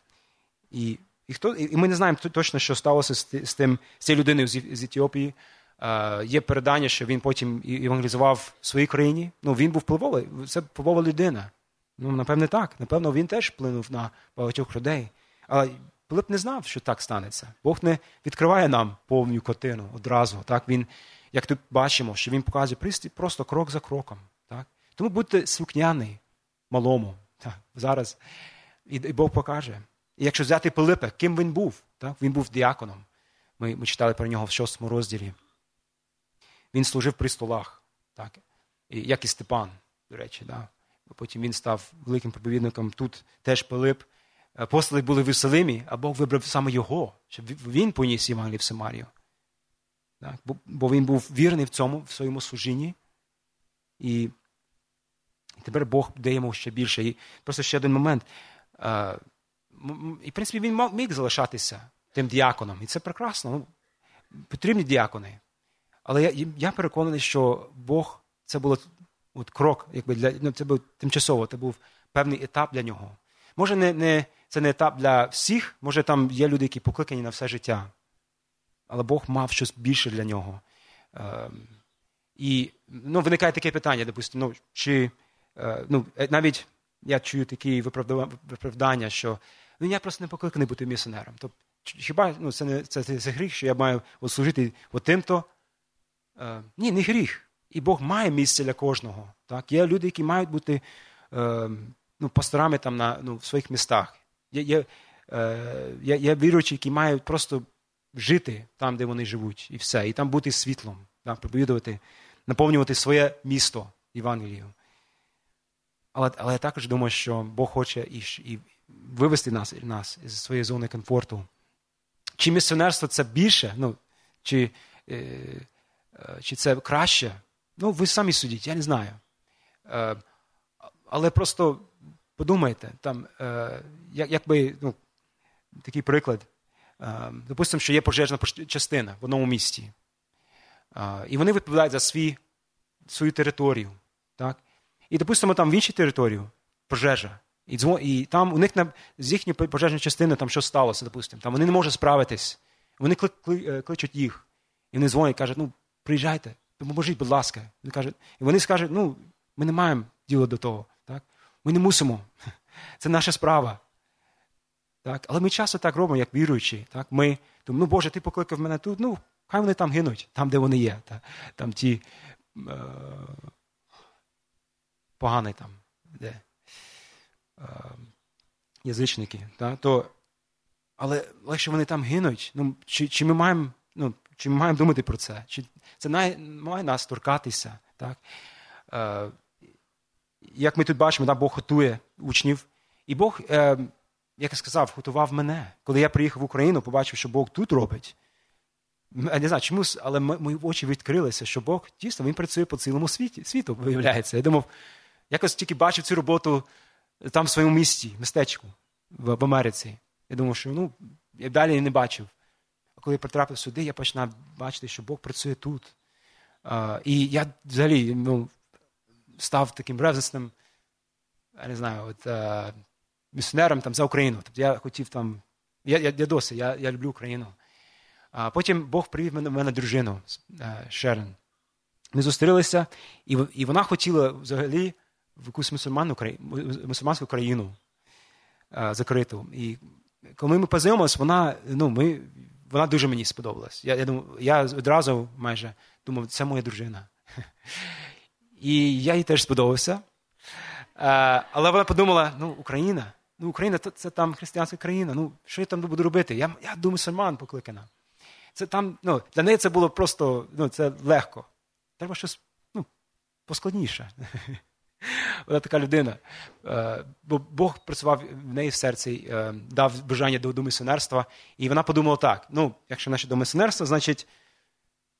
І і, хто, і ми не знаємо точно, що сталося з, з тим, з цією людиною з, з Етіопії. Е, Є передання, що він потім евангелізував в своїй країні. Ну, Він був впливовий, це впливова людина. Ну, напевне, так. Напевно, він теж вплинув на багатьох людей. Але Пилип не знав, що так станеться. Бог не відкриває нам повну картину одразу. Так? Він, Як тут бачимо, що він показує просто крок за кроком. Так? Тому будьте слухняний малому так? зараз. І Бог покаже. І якщо взяти Пилипа, ким він був? Так? Він був діаконом. Ми ми читали про нього в шостому розділі. Він служив при столах, так? І, як і Степан, до речі. Да? Потім він став великим проповідником. Тут теж Пилип. Апостоли були в Єрусалимі, а Бог вибрав саме його, щоб він поніс Євангелію в Самарію. Так? Бо, бо він був вірний в цьому, в своєму служінні. І, тепер Бог дає йому ще більше. І просто ще один момент. І, в принципі, він міг залишатися тим діаконом. І це прекрасно. Ну, Потрібні діакони. Але я я переконаний, що Бог це було от крок, якби для ну, це був тимчасово, це був певний етап для нього. Може, не, не, це не етап для всіх, може, там є люди, які покликані на все життя. Але Бог мав щось більше для нього. Е, і ну, виникає таке питання, допустимо, ну, чи е, ну, навіть я чую такі виправдання, що ну, я просто не покликаний бути місіонером. Тобто, хіба ну, це не це, це, це гріх, що я маю от служити от тим-то? Е, ні, не гріх. І Бог має місце для кожного. Так? Є люди, які мають бути е, ну, пасторами там на, ну, в своїх містах. Є є, е, є, є віруючі, які мають просто жити там, де вони живуть, і все, і там бути світлом, так? проповідувати, наповнювати своє місто Євангелією. Але але я також думаю, що Бог хоче і і вивести нас нас з своєї зони комфорту. Чи місіонерство це більше, ну, чи е, е, чи це краще? Ну, ви самі судіть, я не знаю. Е, але просто подумайте, там, е, як, якби ну, такий приклад. Е, допустимо, що є пожежна частина в одному місті. Е, і вони відповідають за свій, свою територію. Так? І, допустимо, там в іншій території пожежа. І дзвон, і там у них на, з їхньої пожежної частини там що сталося, допустимо. Там вони не можуть справитись. Вони кли, кли, е, кличуть їх. І вони дзвонять кажуть, ну, приїжджайте, допоможіть, будь ласка. І вони скажуть, ну, ми не маємо діла до того. Так? Ми не мусимо. Це наша справа. Так? Але ми часто так робимо, як віруючі. Так? Ми думаємо, ну Боже, ти покликав мене тут, ну, хай вони там гинуть, там, де вони є. Так? Там ті. Е поганий там, де е, язичники, та, то, але легше вони там гинуть. Ну, Чи чи, ми маємо ну, чи ми маємо думати про це? Чи Це має, має нас торкатися. Так? Е, Як ми тут бачимо, Бог готує учнів. І Бог, е, як я сказав, готував мене. Коли я приїхав в Україну, побачив, що Бог тут робить. Я не знаю, чомусь, але мої очі відкрилися, що Бог дійсно він працює по цілому світі, світу, виявляється. Я думав, якось тільки бачив цю роботу там в своєму місті, містечку в, в Америці. Я думав, що ну, я далі не бачив. А коли я потрапив сюди, я починав бачити, що Бог працює тут. Uh, і я взагалі ну, став таким ревзнесним, я не знаю, от, uh, місіонером там, за Україну. Тобто я хотів там. Я я, я досі, я я люблю Україну. А Потім Бог привів мене, мене дружину Шерен. Ми зустрілися, і і вона хотіла взагалі в якусь мусульманську країну а, закриту. І коли ми познайомилися, вона ну, ми, вона дуже мені сподобалась. Я я, думав, я одразу майже думав, це моя дружина. І я їй теж сподобався. Але вона подумала: ну, Україна, ну, Україна це, там християнська країна. Ну, що я там буду робити? Я я думаю, мусульман покликана. Це там, ну, Для неї це було просто ну, це легко. Треба щось ну, поскладніше. (laughs) Вона така людина. Е, бо Бог працював в неї в серці, е, дав бажання до місіонерства, і вона подумала так: ну, якщо наше до місіонерства, значить,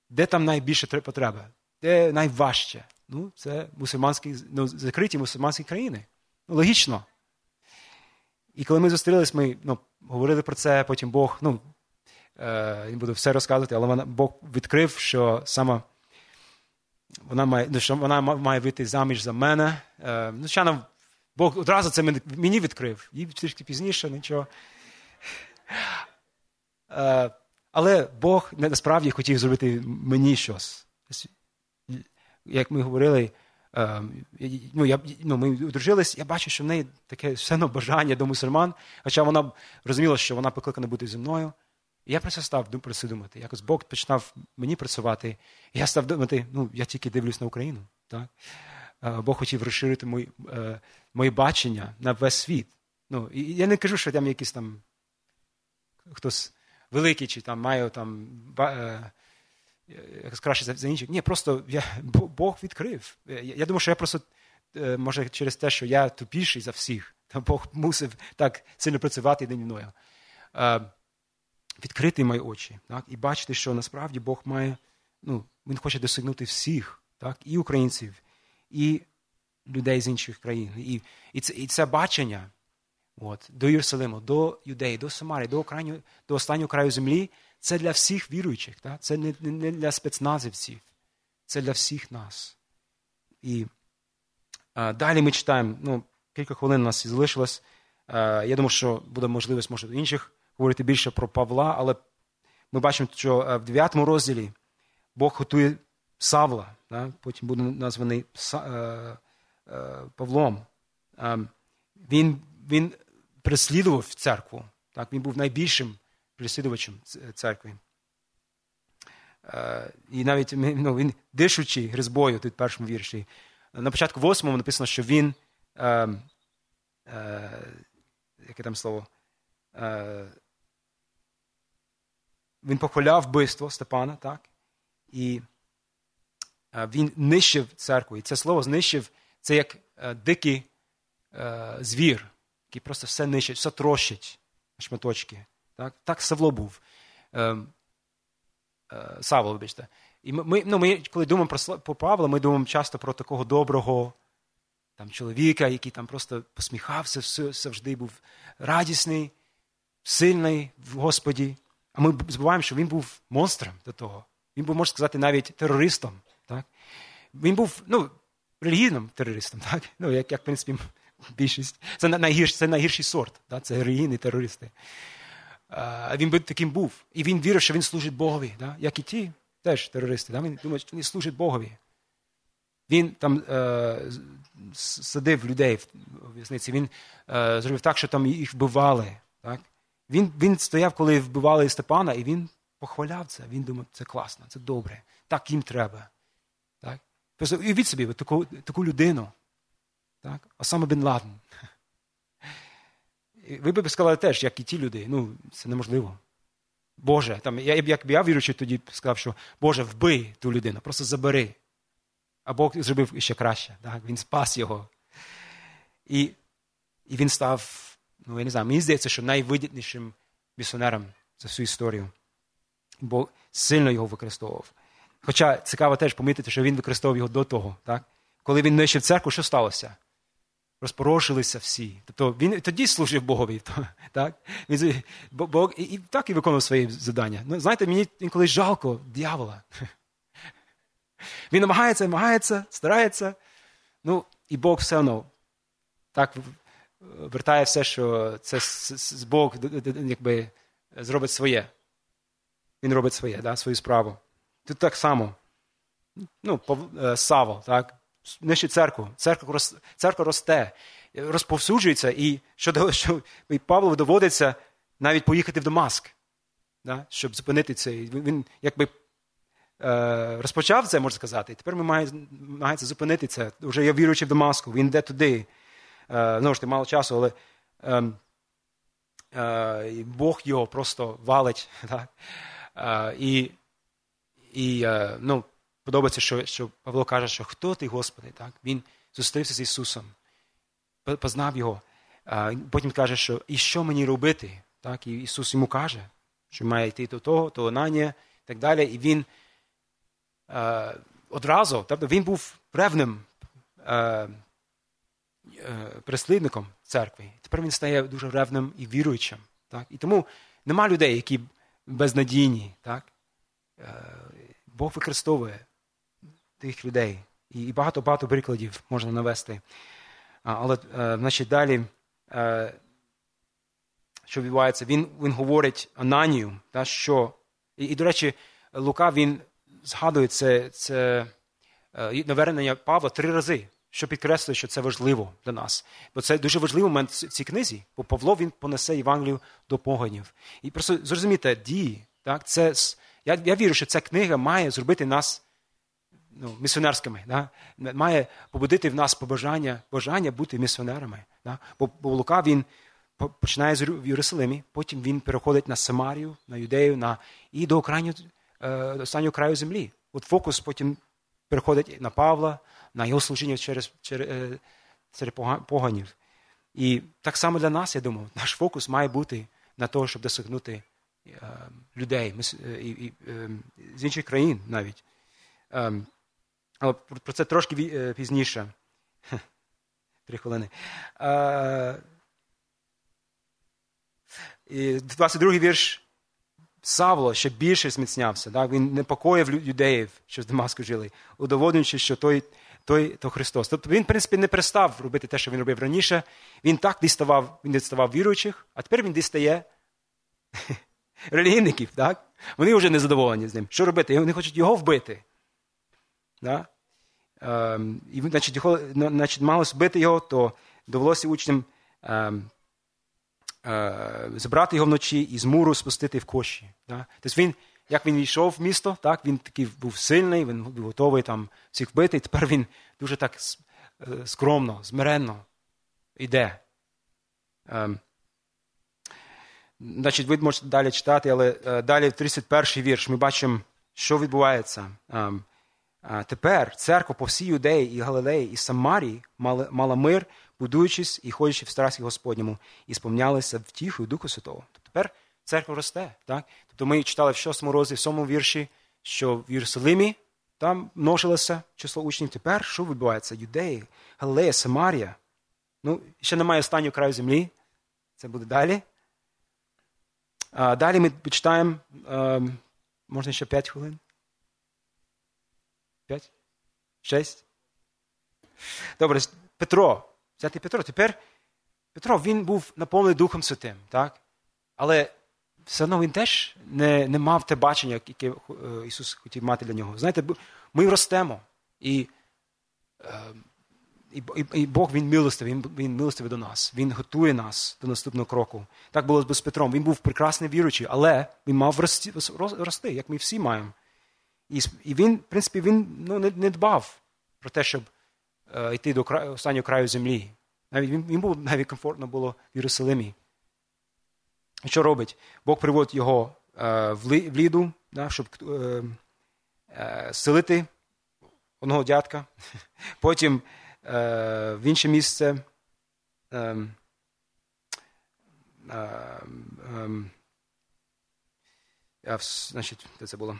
де там найбільше потреба? Де найважче? Ну, це мусульманські, ну, закриті мусульманські країни. Ну, Логічно. І коли ми зустрілись, ми ну, говорили про це, потім Бог, ну, е, не буду все розказувати, але вона, Бог відкрив, що саме вона має ну, що вона має вийти заміж за мене. Е, звичайно, Бог одразу це мені відкрив, і трішки пізніше нічого. Е, але Бог насправді хотів зробити мені щось. Як ми говорили, е, ну, я, ну, ми одружились, я бачу, що в неї таке все бажання до мусульман, хоча вона розуміла, що вона покликана бути зі мною. І я про це став про це думати. Якось Бог починав мені працювати. І я став думати, ну, я тільки дивлюсь на Україну. Так? Е, Бог хотів розширити мої, моє бачення на весь світ. Ну, і Я не кажу, що там якийсь там хтось великий, чи там маю там е, краще за, інших. Ні, просто я, Бог відкрив. Я, я думаю, що я просто, е, може, через те, що я тупіший за всіх, (laughs) то Бог мусив так сильно працювати день мною. Е, відкрити мої очі так, і бачити, що насправді Бог має, ну, Він хоче досягнути всіх, так, і українців, і людей з інших країн. І і, це, і це бачення от, до Єрусалиму, до Юдеї, до Самарії, до до останнього краю землі це для всіх віруючих. Так? Це не, не для спецназівців, це для всіх нас. І а, далі ми читаємо, ну, кілька хвилин у нас залишилось. А, я думаю, що буде можливість, може, інших говорити більше про Павла, але ми бачимо, що в 9 розділі Бог готує Савла, да? потім буде названий Павлом. Він він переслідував церкву. Так? Він був найбільшим переслідувачем церкви. І навіть ну, він дишучи гризбою тут в першому вірші. На початку восьмому написано, що він. Е, е, яке там слово? Е, він похваляв вбивство Степана, так? І він нищив церкву. І це слово знищив це як дикий звір, який просто все нищить, все трощить на шматочки. Так так Савло був. Е, е, Савло, вибачте. І ми, ну, ми, коли думаємо про про Павла, ми думаємо часто про такого доброго там, чоловіка, який там просто посміхався, завжди був радісний, сильний в Господі. А ми забуваємо, що він був монстром до того. Він був, можна сказати, навіть терористом. Так? Він був ну, релігійним терористом, так? (laughs) Ну, як, як в принципі, (laughs) більшість. Це найгірший, це найгірший сорт, так? це релігійні терористи. Він би таким був. І він вірив, що він служить Богові, так? як і ті теж терористи. Так? Він думає, що вони служать Богові. Він там е, садив людей в в'язниці, він е, зробив так, що там їх вбивали. Так? Він він стояв, коли вбивали Степана, і він похваляв це. Він думав, це класно, це добре, так їм треба. Так? Уявіть собі таку таку людину, так? Осама Бен Ладен. Ви б сказали теж, як і ті люди, ну, це неможливо. Боже, там, я, як я віруючи, тоді сказав, що Боже, вбий ту людину, просто забери. А Бог зробив ще краще. Так? Він спас його. І і він став, ну я не знаю, мені здається, що найвидітнішим місіонером за всю історію. Бог сильно його використовував. Хоча цікаво теж помітити, що він використовував його до того. Так? Коли він нищив церкву, що сталося? Розпорошилися всі. Тобто він тоді служив Богові. (laughs) Так? Він, Бог і, і так і виконував свої завдання. Ну, Знаєте, мені інколи жалко дьявола. (laughs) Він намагається, намагається, старається. Ну, і Бог все одно так вертає все, що це Бог якби, зробить своє. Він робить своє, да, свою справу. Тут так само. Ну, е, Саво, так? Нищить церкву. Церква церква росте, розповсюджується, і що, що Павлу доводиться навіть поїхати в Дамаск, да, щоб зупинити це. Він якби е, розпочав це, можна сказати, тепер ми намагається зупинити це. Вже я віруючи в Дамаску, він йде туди. Е, знову ж таки, мало часу, але е, е, Бог його просто валить. (laughs) Да? Е, і і е, ну, подобається, що що Павло каже, що хто ти, Господи? Так? Він зустрівся з Ісусом, познав Його. Потім каже, що і що мені робити? Так? І Ісус йому каже, що має йти до того, то Ананія, і так далі. І він а, одразу, тобто він був ревним а, переслідником церкви. Тепер він стає дуже ревним і віруючим. Так? І тому нема людей, які безнадійні. Так? Бог використовує тих людей. І багато-багато прикладів можна навести. Але значить, далі, що відбувається, він він говорить Ананію, та, що. І, і, до речі, Лука він згадує це це навернення Павла три рази що підкреслює, що це важливо для нас. Бо це дуже важливий момент в цій книзі, бо Павло він понесе Євангелію до поганів. І просто зрозумійте, дії. Так, це, Я я вірю, що ця книга має зробити нас ну, місіонерськими, да? має побудити в нас побажання бажання бути місіонерами. Да? Бо, бо Лука він починає в Єрусалимі, потім він переходить на Самарію, на Юдею на, і до е, останнього краю землі. От фокус потім переходить на Павла, на його служіння через, через, через поганів. І так само для нас, я думаю, (laughs) наш фокус має бути на те, щоб досягнути е, людей е, і, і, е, з інших країн навіть. Е, але про це трошки е, пізніше. Три хвилини. Е, і 22-й вірш. Савло ще більше зміцнявся. Так? Він непокоїв юдеїв, що з Дамаску жили, удоводнюючи, що той той то Христос. Тобто він, в принципі, не перестав робити те, що він робив раніше. Він так діставав, він діставав віруючих, а тепер він дістає (laughs) релігійників. Так? Вони вже не задоволені з ним. Що робити? Вони хочуть його вбити. Да? Ем, і, значить, його, значить, малось вбити його, то довелося учням ем, е, забрати його вночі і з муру спустити в коші. Да? Тобто він як він війшов в місто, так, він такий був сильний, він був готовий там всіх бити, і тепер він дуже так е, скромно, змиренно йде. Ем, значить, ви можете далі читати, але е, далі в 31 вірш ми бачимо, що відбувається. Ем, тепер церква по всій Юдеї і Галилеї і Самарії мала, мир, будуючись і ходячи в страсі Господньому, і сповнялися втіхою Духу Святого. Тепер церква росте. Так? Тобто ми читали в 6 розі, в 7 вірші, що в Єрусалимі там множилося число учнів. Тепер що відбувається? Юдеї, Галилея, Самарія. Ну, ще немає останнього краю землі. Це буде далі. Далі ми читаємо, а, можна ще 5 хвилин? 5? 6? Добре, Петро. Взяти Петро. Тепер Петро він був наповнений Духом Святим. так? Але все одно він теж не не мав те бачення, яке е, Ісус хотів мати для нього. Знаєте, ми ростемо, і е, і, і Бог Він милостивий, він, він милостивий до нас. Він готує нас до наступного кроку. Так було з Петром. Він був прекрасний віруючий, але він мав рости, рости як ми всі маємо. І і він, в принципі, він ну, не не дбав про те, щоб е, йти до краю, останнього краю землі. Навіть був навіть комфортно було в Єрусалимі. Що робить? Бог приводить його е, в ліду, да, щоб е, е, селити одного дядка, (laughs) потім е, в інше місце. Е, е, значить, де це було?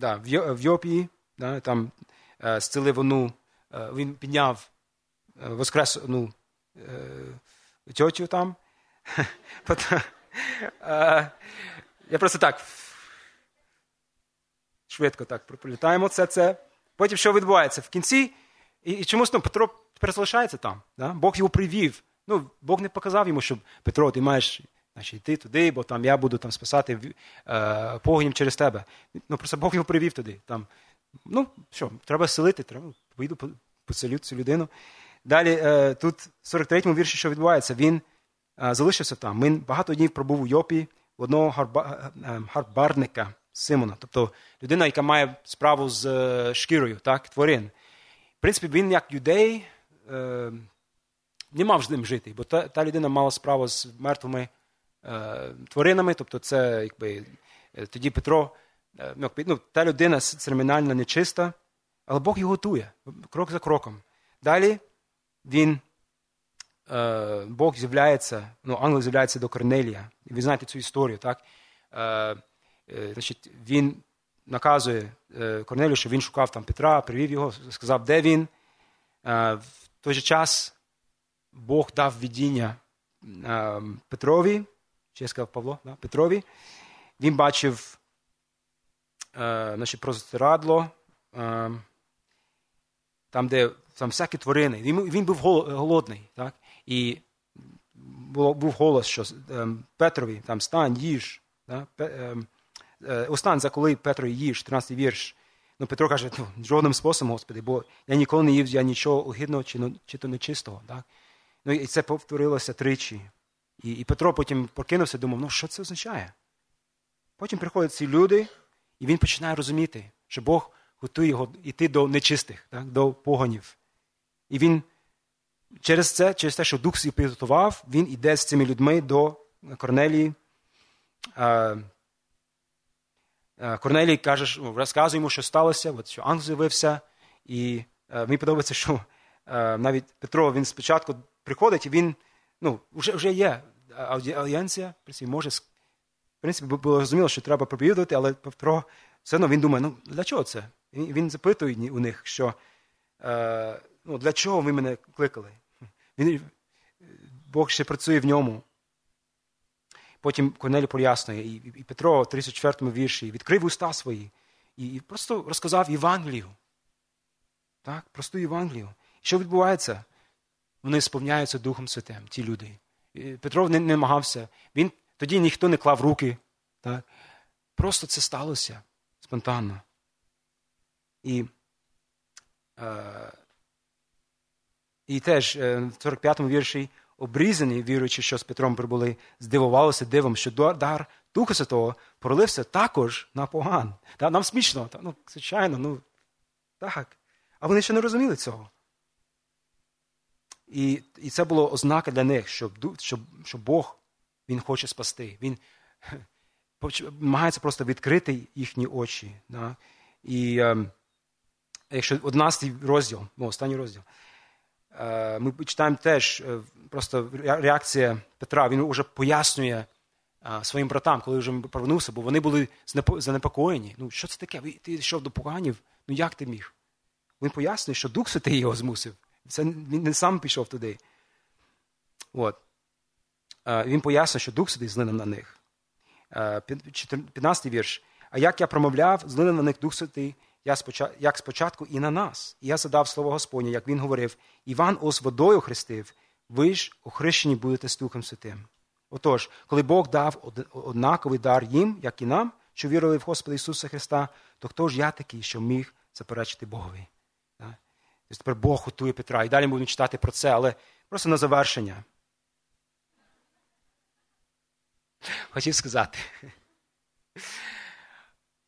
Да, в Йопії, да, там е, зцілив одну, е, він підняв е, воскрес одну тьотю там. (laughs) Я просто так швидко так пролітаємо це. це. Потім що відбувається в кінці? І, і чомусь ну, Петро тепер залишається там. Да? Бог його привів. Ну, Бог не показав йому, що Петро, ти маєш значить, йти туди, бо там я буду там спасати е, погоням через тебе. Ну, Просто Бог його привів туди. Там, Ну, що, треба селити, треба поїду поселю цю людину. Далі, е, тут, в 43-му вірші, що відбувається, він залишився там. Він багато днів пробув у Йопі в одного гарба, е, е, гарбарника Симона, тобто людина, яка має справу з е, шкірою, так, тварин. В принципі, він, як юдей, не мав з ним жити, бо та, та людина мала справу з мертвими тваринами, тобто це якби тоді Петро, ну, ну та людина церемональна нечиста, але Бог його готує крок за кроком. Далі він Е, Бог з'являється, ну, ангел з'являється до Корнелія. Ви знаєте цю історію, так? Е, е, значить, Він наказує Корнелію, що він шукав там Петра, привів його, сказав, де він. В той же час Бог дав видіння Петрові, чи я сказав Павло, да? Петрові. Він бачив значить, простирадло, там, де там всякі тварини. Він він був голодний. Так? І було, був голос, що ем, Петрові, там стань, їж. Так? Ем, е, Останься, коли Петро їж, 13 вірш. Ну, Петро каже, ну, жодним способом, Господи, бо я ніколи не їв я нічого огидного чи, ну, чи то нечистого. Так? Ну, І це повторилося тричі. І і Петро потім прокинувся думав, ну що це означає? Потім приходять ці люди, і він починає розуміти, що Бог готує його йти до нечистих, так, до поганів. І він через це, через те, що Дух свій підготував, він йде з цими людьми до Корнелії. Корнелій каже, розказує йому, що сталося, от, що ангел з'явився. І мені подобається, що навіть Петро він спочатку приходить, і він ну, вже вже є аудієнція, може, в принципі, було зрозуміло, що треба проповідувати, але Петро все одно він думає, ну для чого це? Він, він запитує у них, що е, ну, для чого ви мене кликали? Він, Бог ще працює в ньому. Потім Корнелі пояснює, і, і Петро в 34 му вірші відкрив уста свої і, і просто розказав Євангелію. Так, Просту Євангелію. Що відбувається? Вони сповняються Духом Святим, ті люди. Петро не намагався. Він, Тоді ніхто не клав руки. Так? Просто це сталося спонтанно. І е, і теж е, в 45-му вірші обрізані, віруючи, що з Петром прибули, здивувалися дивом, що дар Духа Святого пролився також на поган. Нам смішно, ну, звичайно, ну так. А вони ще не розуміли цього. І і це було ознака для них, що що, що Бог Він хоче спасти. Він (laughs) намагається просто відкрити їхні очі. Да? І е, якщо 11 розділ, ну, останній розділ, е, ми читаємо теж е, просто реакція Петра, він вже пояснює е, своїм братам, коли вже повернувся, бо вони були занепокоєні. Ну, що це таке? Ти йшов до поганів? Ну як ти міг? Він пояснює, що Дух Святий його змусив. Це Він не сам пішов туди. От. Він пояснює, що Дух Святий злинув на них. 15 вірш. А як я промовляв, злинув на них Дух Святий, як спочатку і на нас. І я задав слово Господнє, як він говорив: Іван ось водою хрестив, ви ж охрещені будете з Духом Святим. Отож, коли Бог дав однаковий дар їм, як і нам, що вірили в Господа Ісуса Христа, то хто ж я такий, що міг заперечити Богові? Тобто тепер Бог готує Петра. І далі будемо читати про це, але просто на завершення. Хотів сказати.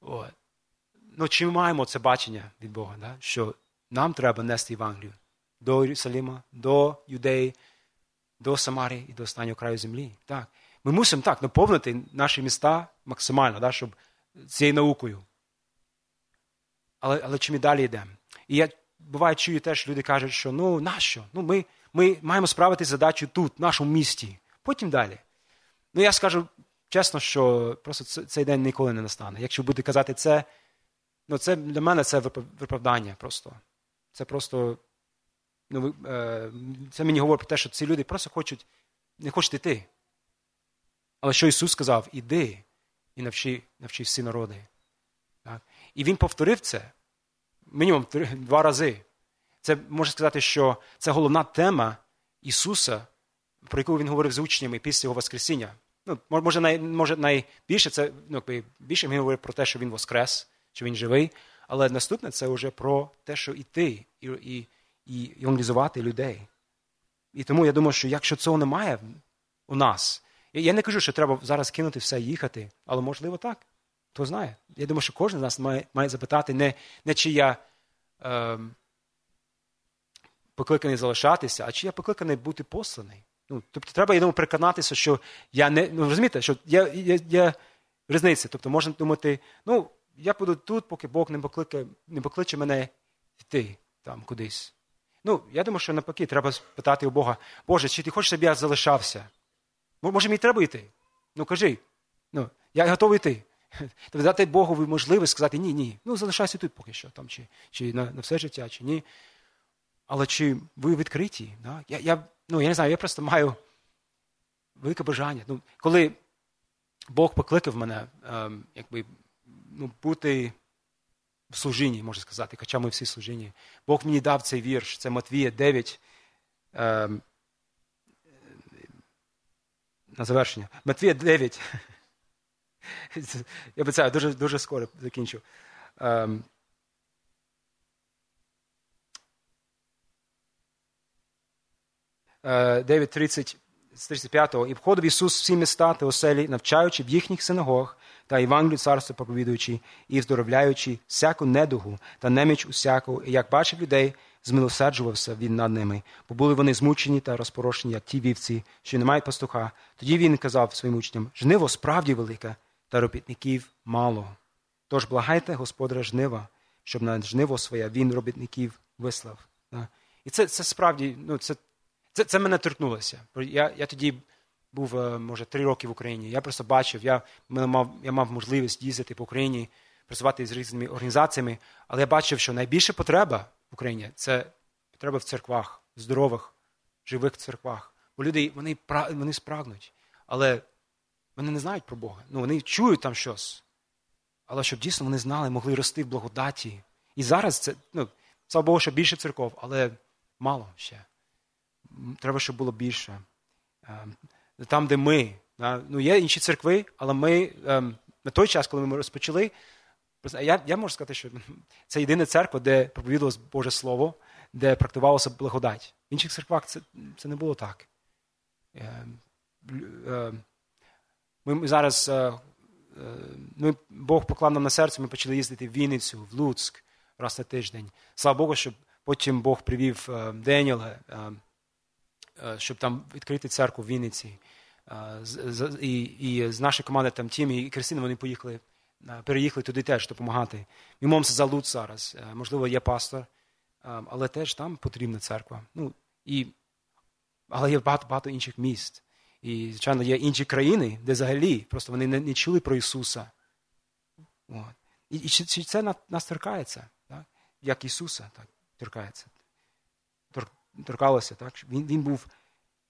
От. Ну, Чи ми маємо це бачення від Бога, да? що нам треба нести Євангелію до Єрусалима, до Юдеї, до Самарії і до останнього краю землі. Так. Ми мусимо так наповнити наші міста максимально, да, щоб цією наукою. Але але чи ми далі йдемо? І я буває, чую теж, люди кажуть, що ну нащо? Ну, Ми ми маємо справити задачу тут, в нашому місті. Потім далі. Ну, я скажу чесно, що просто цей день ніколи не настане. Якщо буде казати це, ну це для мене це виправдання просто. Це просто. ну, е, Це мені говорить про те, що ці люди просто хочуть, не хочуть йти. Але що Ісус сказав, іди і навчи навчи всі народи. Так? І Він повторив це мінімум два рази. Це можна сказати, що це головна тема Ісуса, про яку Він говорив з учнями після Його Воскресіння. Ну, Може, най, може найбільше це ну, більше він говорив про те, що Він Воскрес, що Він живий. Але наступне це вже про те, що йти і і, і евангелізувати людей. І тому я думаю, що якщо цього немає у нас, я не кажу, що треба зараз кинути все і їхати, але можливо так. Хто знає? Я думаю, що кожен з нас має має запитати, не не чи я е, покликаний залишатися, а чи я покликаний бути посланий. Ну, Тобто треба, я думаю, переконатися, що я не. Ну, розумієте, що є, є, є різниця. Тобто можна думати, ну, я буду тут, поки Бог не покликає, не покличе мене йти там кудись. Ну, я думаю, що навпаки, треба спитати у Бога, Боже, чи ти хочеш, щоб я залишався? Може, мені треба йти? Ну кажи, ну, я готовий йти. (laughs) Тобто дати Богові можливість сказати ні, ні. Ну, залишайся тут поки що, там, чи чи на на все життя, чи ні. Але чи ви відкриті? Да? Я я, ну, я не знаю, я просто маю велике бажання. Ну, Коли Бог покликав мене ем, якби, ну, бути в служінні, можна сказати, хоча ми всі служінні. Бог мені дав цей вірш, це Матвія 9. Е, на завершення. Матвія 9. (laughs) (laughs) Я обіцяю, дуже дуже скоро закінчу. Ем, 9.30 з 35 і входив Ісус всі міста та оселі, навчаючи в їхніх синагогах та Євангелію царства проповідуючи і вздоровляючи всяку недугу та неміч усяку, і як бачив людей, змилосерджувався він над ними, бо були вони змучені та розпорошені, як ті вівці, що не мають пастуха. Тоді він казав своїм учням: жниво справді велике, та робітників мало. Тож благайте Господа жнива, щоб на жниво своє він робітників вислав. І це це справді ну, це це це мене торкнулося. Я я тоді був, е, може, три роки в Україні. Я просто бачив, я мав я мав можливість їздити по Україні, працювати з різними організаціями, але я бачив, що найбільша потреба в Україні це потреба в церквах, здорових, живих церквах. Бо люди вони вони спрагнуть, але вони не знають про Бога. Ну, Вони чують там щось. Але щоб дійсно вони знали, могли рости в благодаті. І зараз це, ну, слава Богу, що більше церков, але мало ще треба, щоб було більше. Ем, там, де ми, ну є інші церкви, але ми ем, на той час, коли ми розпочали, я я можу сказати, що (laughs) це єдина церква, де проповідувалося Боже Слово, де практикувалося благодать. В інших церквах це це не було так. Ми зараз, е, е, ми, Бог поклав нам на серце, ми почали їздити в Вінницю, в Луцьк раз на тиждень. Слава Богу, щоб потім Бог привів. Е, щоб там відкрити церкву в Вінниці. І і з нашої команди там Тім і Кристина вони поїхали, переїхали туди теж допомагати. Ми молимося за Луц зараз. Можливо, є пастор, але теж там потрібна церква. Ну, і, Але є багато багато інших міст. І, звичайно, є інші країни, де взагалі просто вони не, не чули про Ісуса. От. І, і чи, чи це нас торкається, так? як Ісуса так, торкається торкалося, так? Він він був,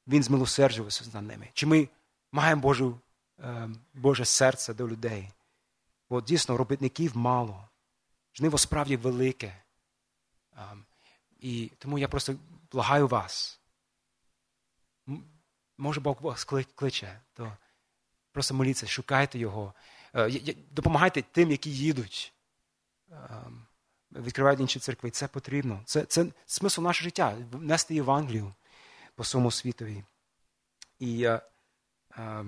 він змилосерджувався над ними. Чи ми маємо Божу, е, Боже серце до людей? Бо дійсно робітників мало. Жниво справді велике. Ем, і тому я просто благаю вас. Може Бог вас кличе, то просто моліться, шукайте Його. Е, допомагайте тим, які їдуть. Ем, відкривають інші церкви. Це потрібно. Це це смисл нашого життя нести Євангелію по всьому світові. І е, е,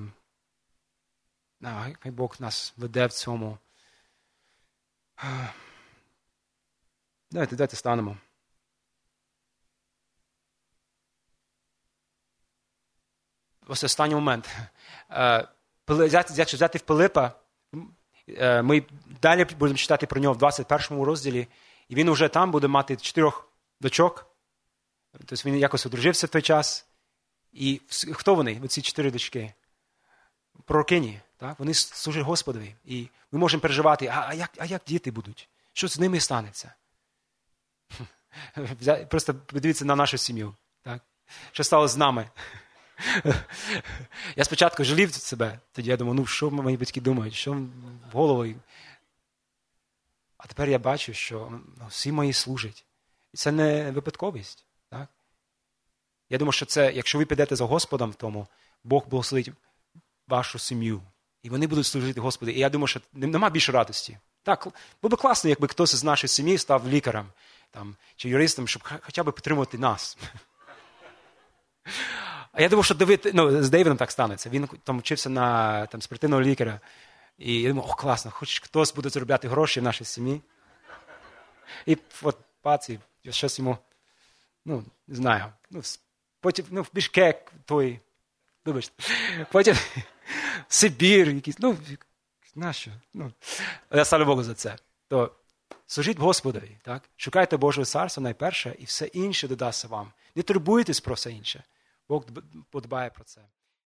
хай Бог нас веде в цьому. Давайте, давайте станемо. Ось останній момент. Е, якщо взяти в Пилипа, Е, ми далі будемо читати про нього в 21 розділі, і він вже там буде мати чотирьох дочок. Тобто він якось одружився в той час. І хто вони, ці чотири дочки? Пророкині. Так? Вони служать Господові. І ми можемо переживати, а, як а як діти будуть? Що з ними станеться? (laughs) Просто подивіться на нашу сім'ю. Так? Що стало з нами? (laughs) Я спочатку жалів себе, тоді я думав, ну що мої батьки думають, що в голову. А тепер я бачу, що ну, всі мої служать. І це не випадковість. Так? Я думаю, що це, якщо ви підете за Господом в тому, Бог благословить вашу сім'ю. І вони будуть служити Господу. І я думаю, що нема більше радості. Так, було б класно, якби хтось з нашої сім'ї став лікарем там, чи юристом, щоб хоча б підтримувати нас. А я думав, що Давид, ну, з Дейвідом так станеться. Він там вчився на там, спортивного лікаря. І я думав, о, класно, хоч хтось буде заробляти гроші в нашій сім'ї. І от паці, щось йому, ну, не знаю. Ну, Потім ну, в Бішкек той. Вибачте. Потім Сибір, якийсь. Ну, нащо? Ну, Я слава Богу за це. То служіть Господові, так? шукайте Божого царства найперше, і все інше додасться вам. Не турбуйтесь про все інше. Бог подбає про це.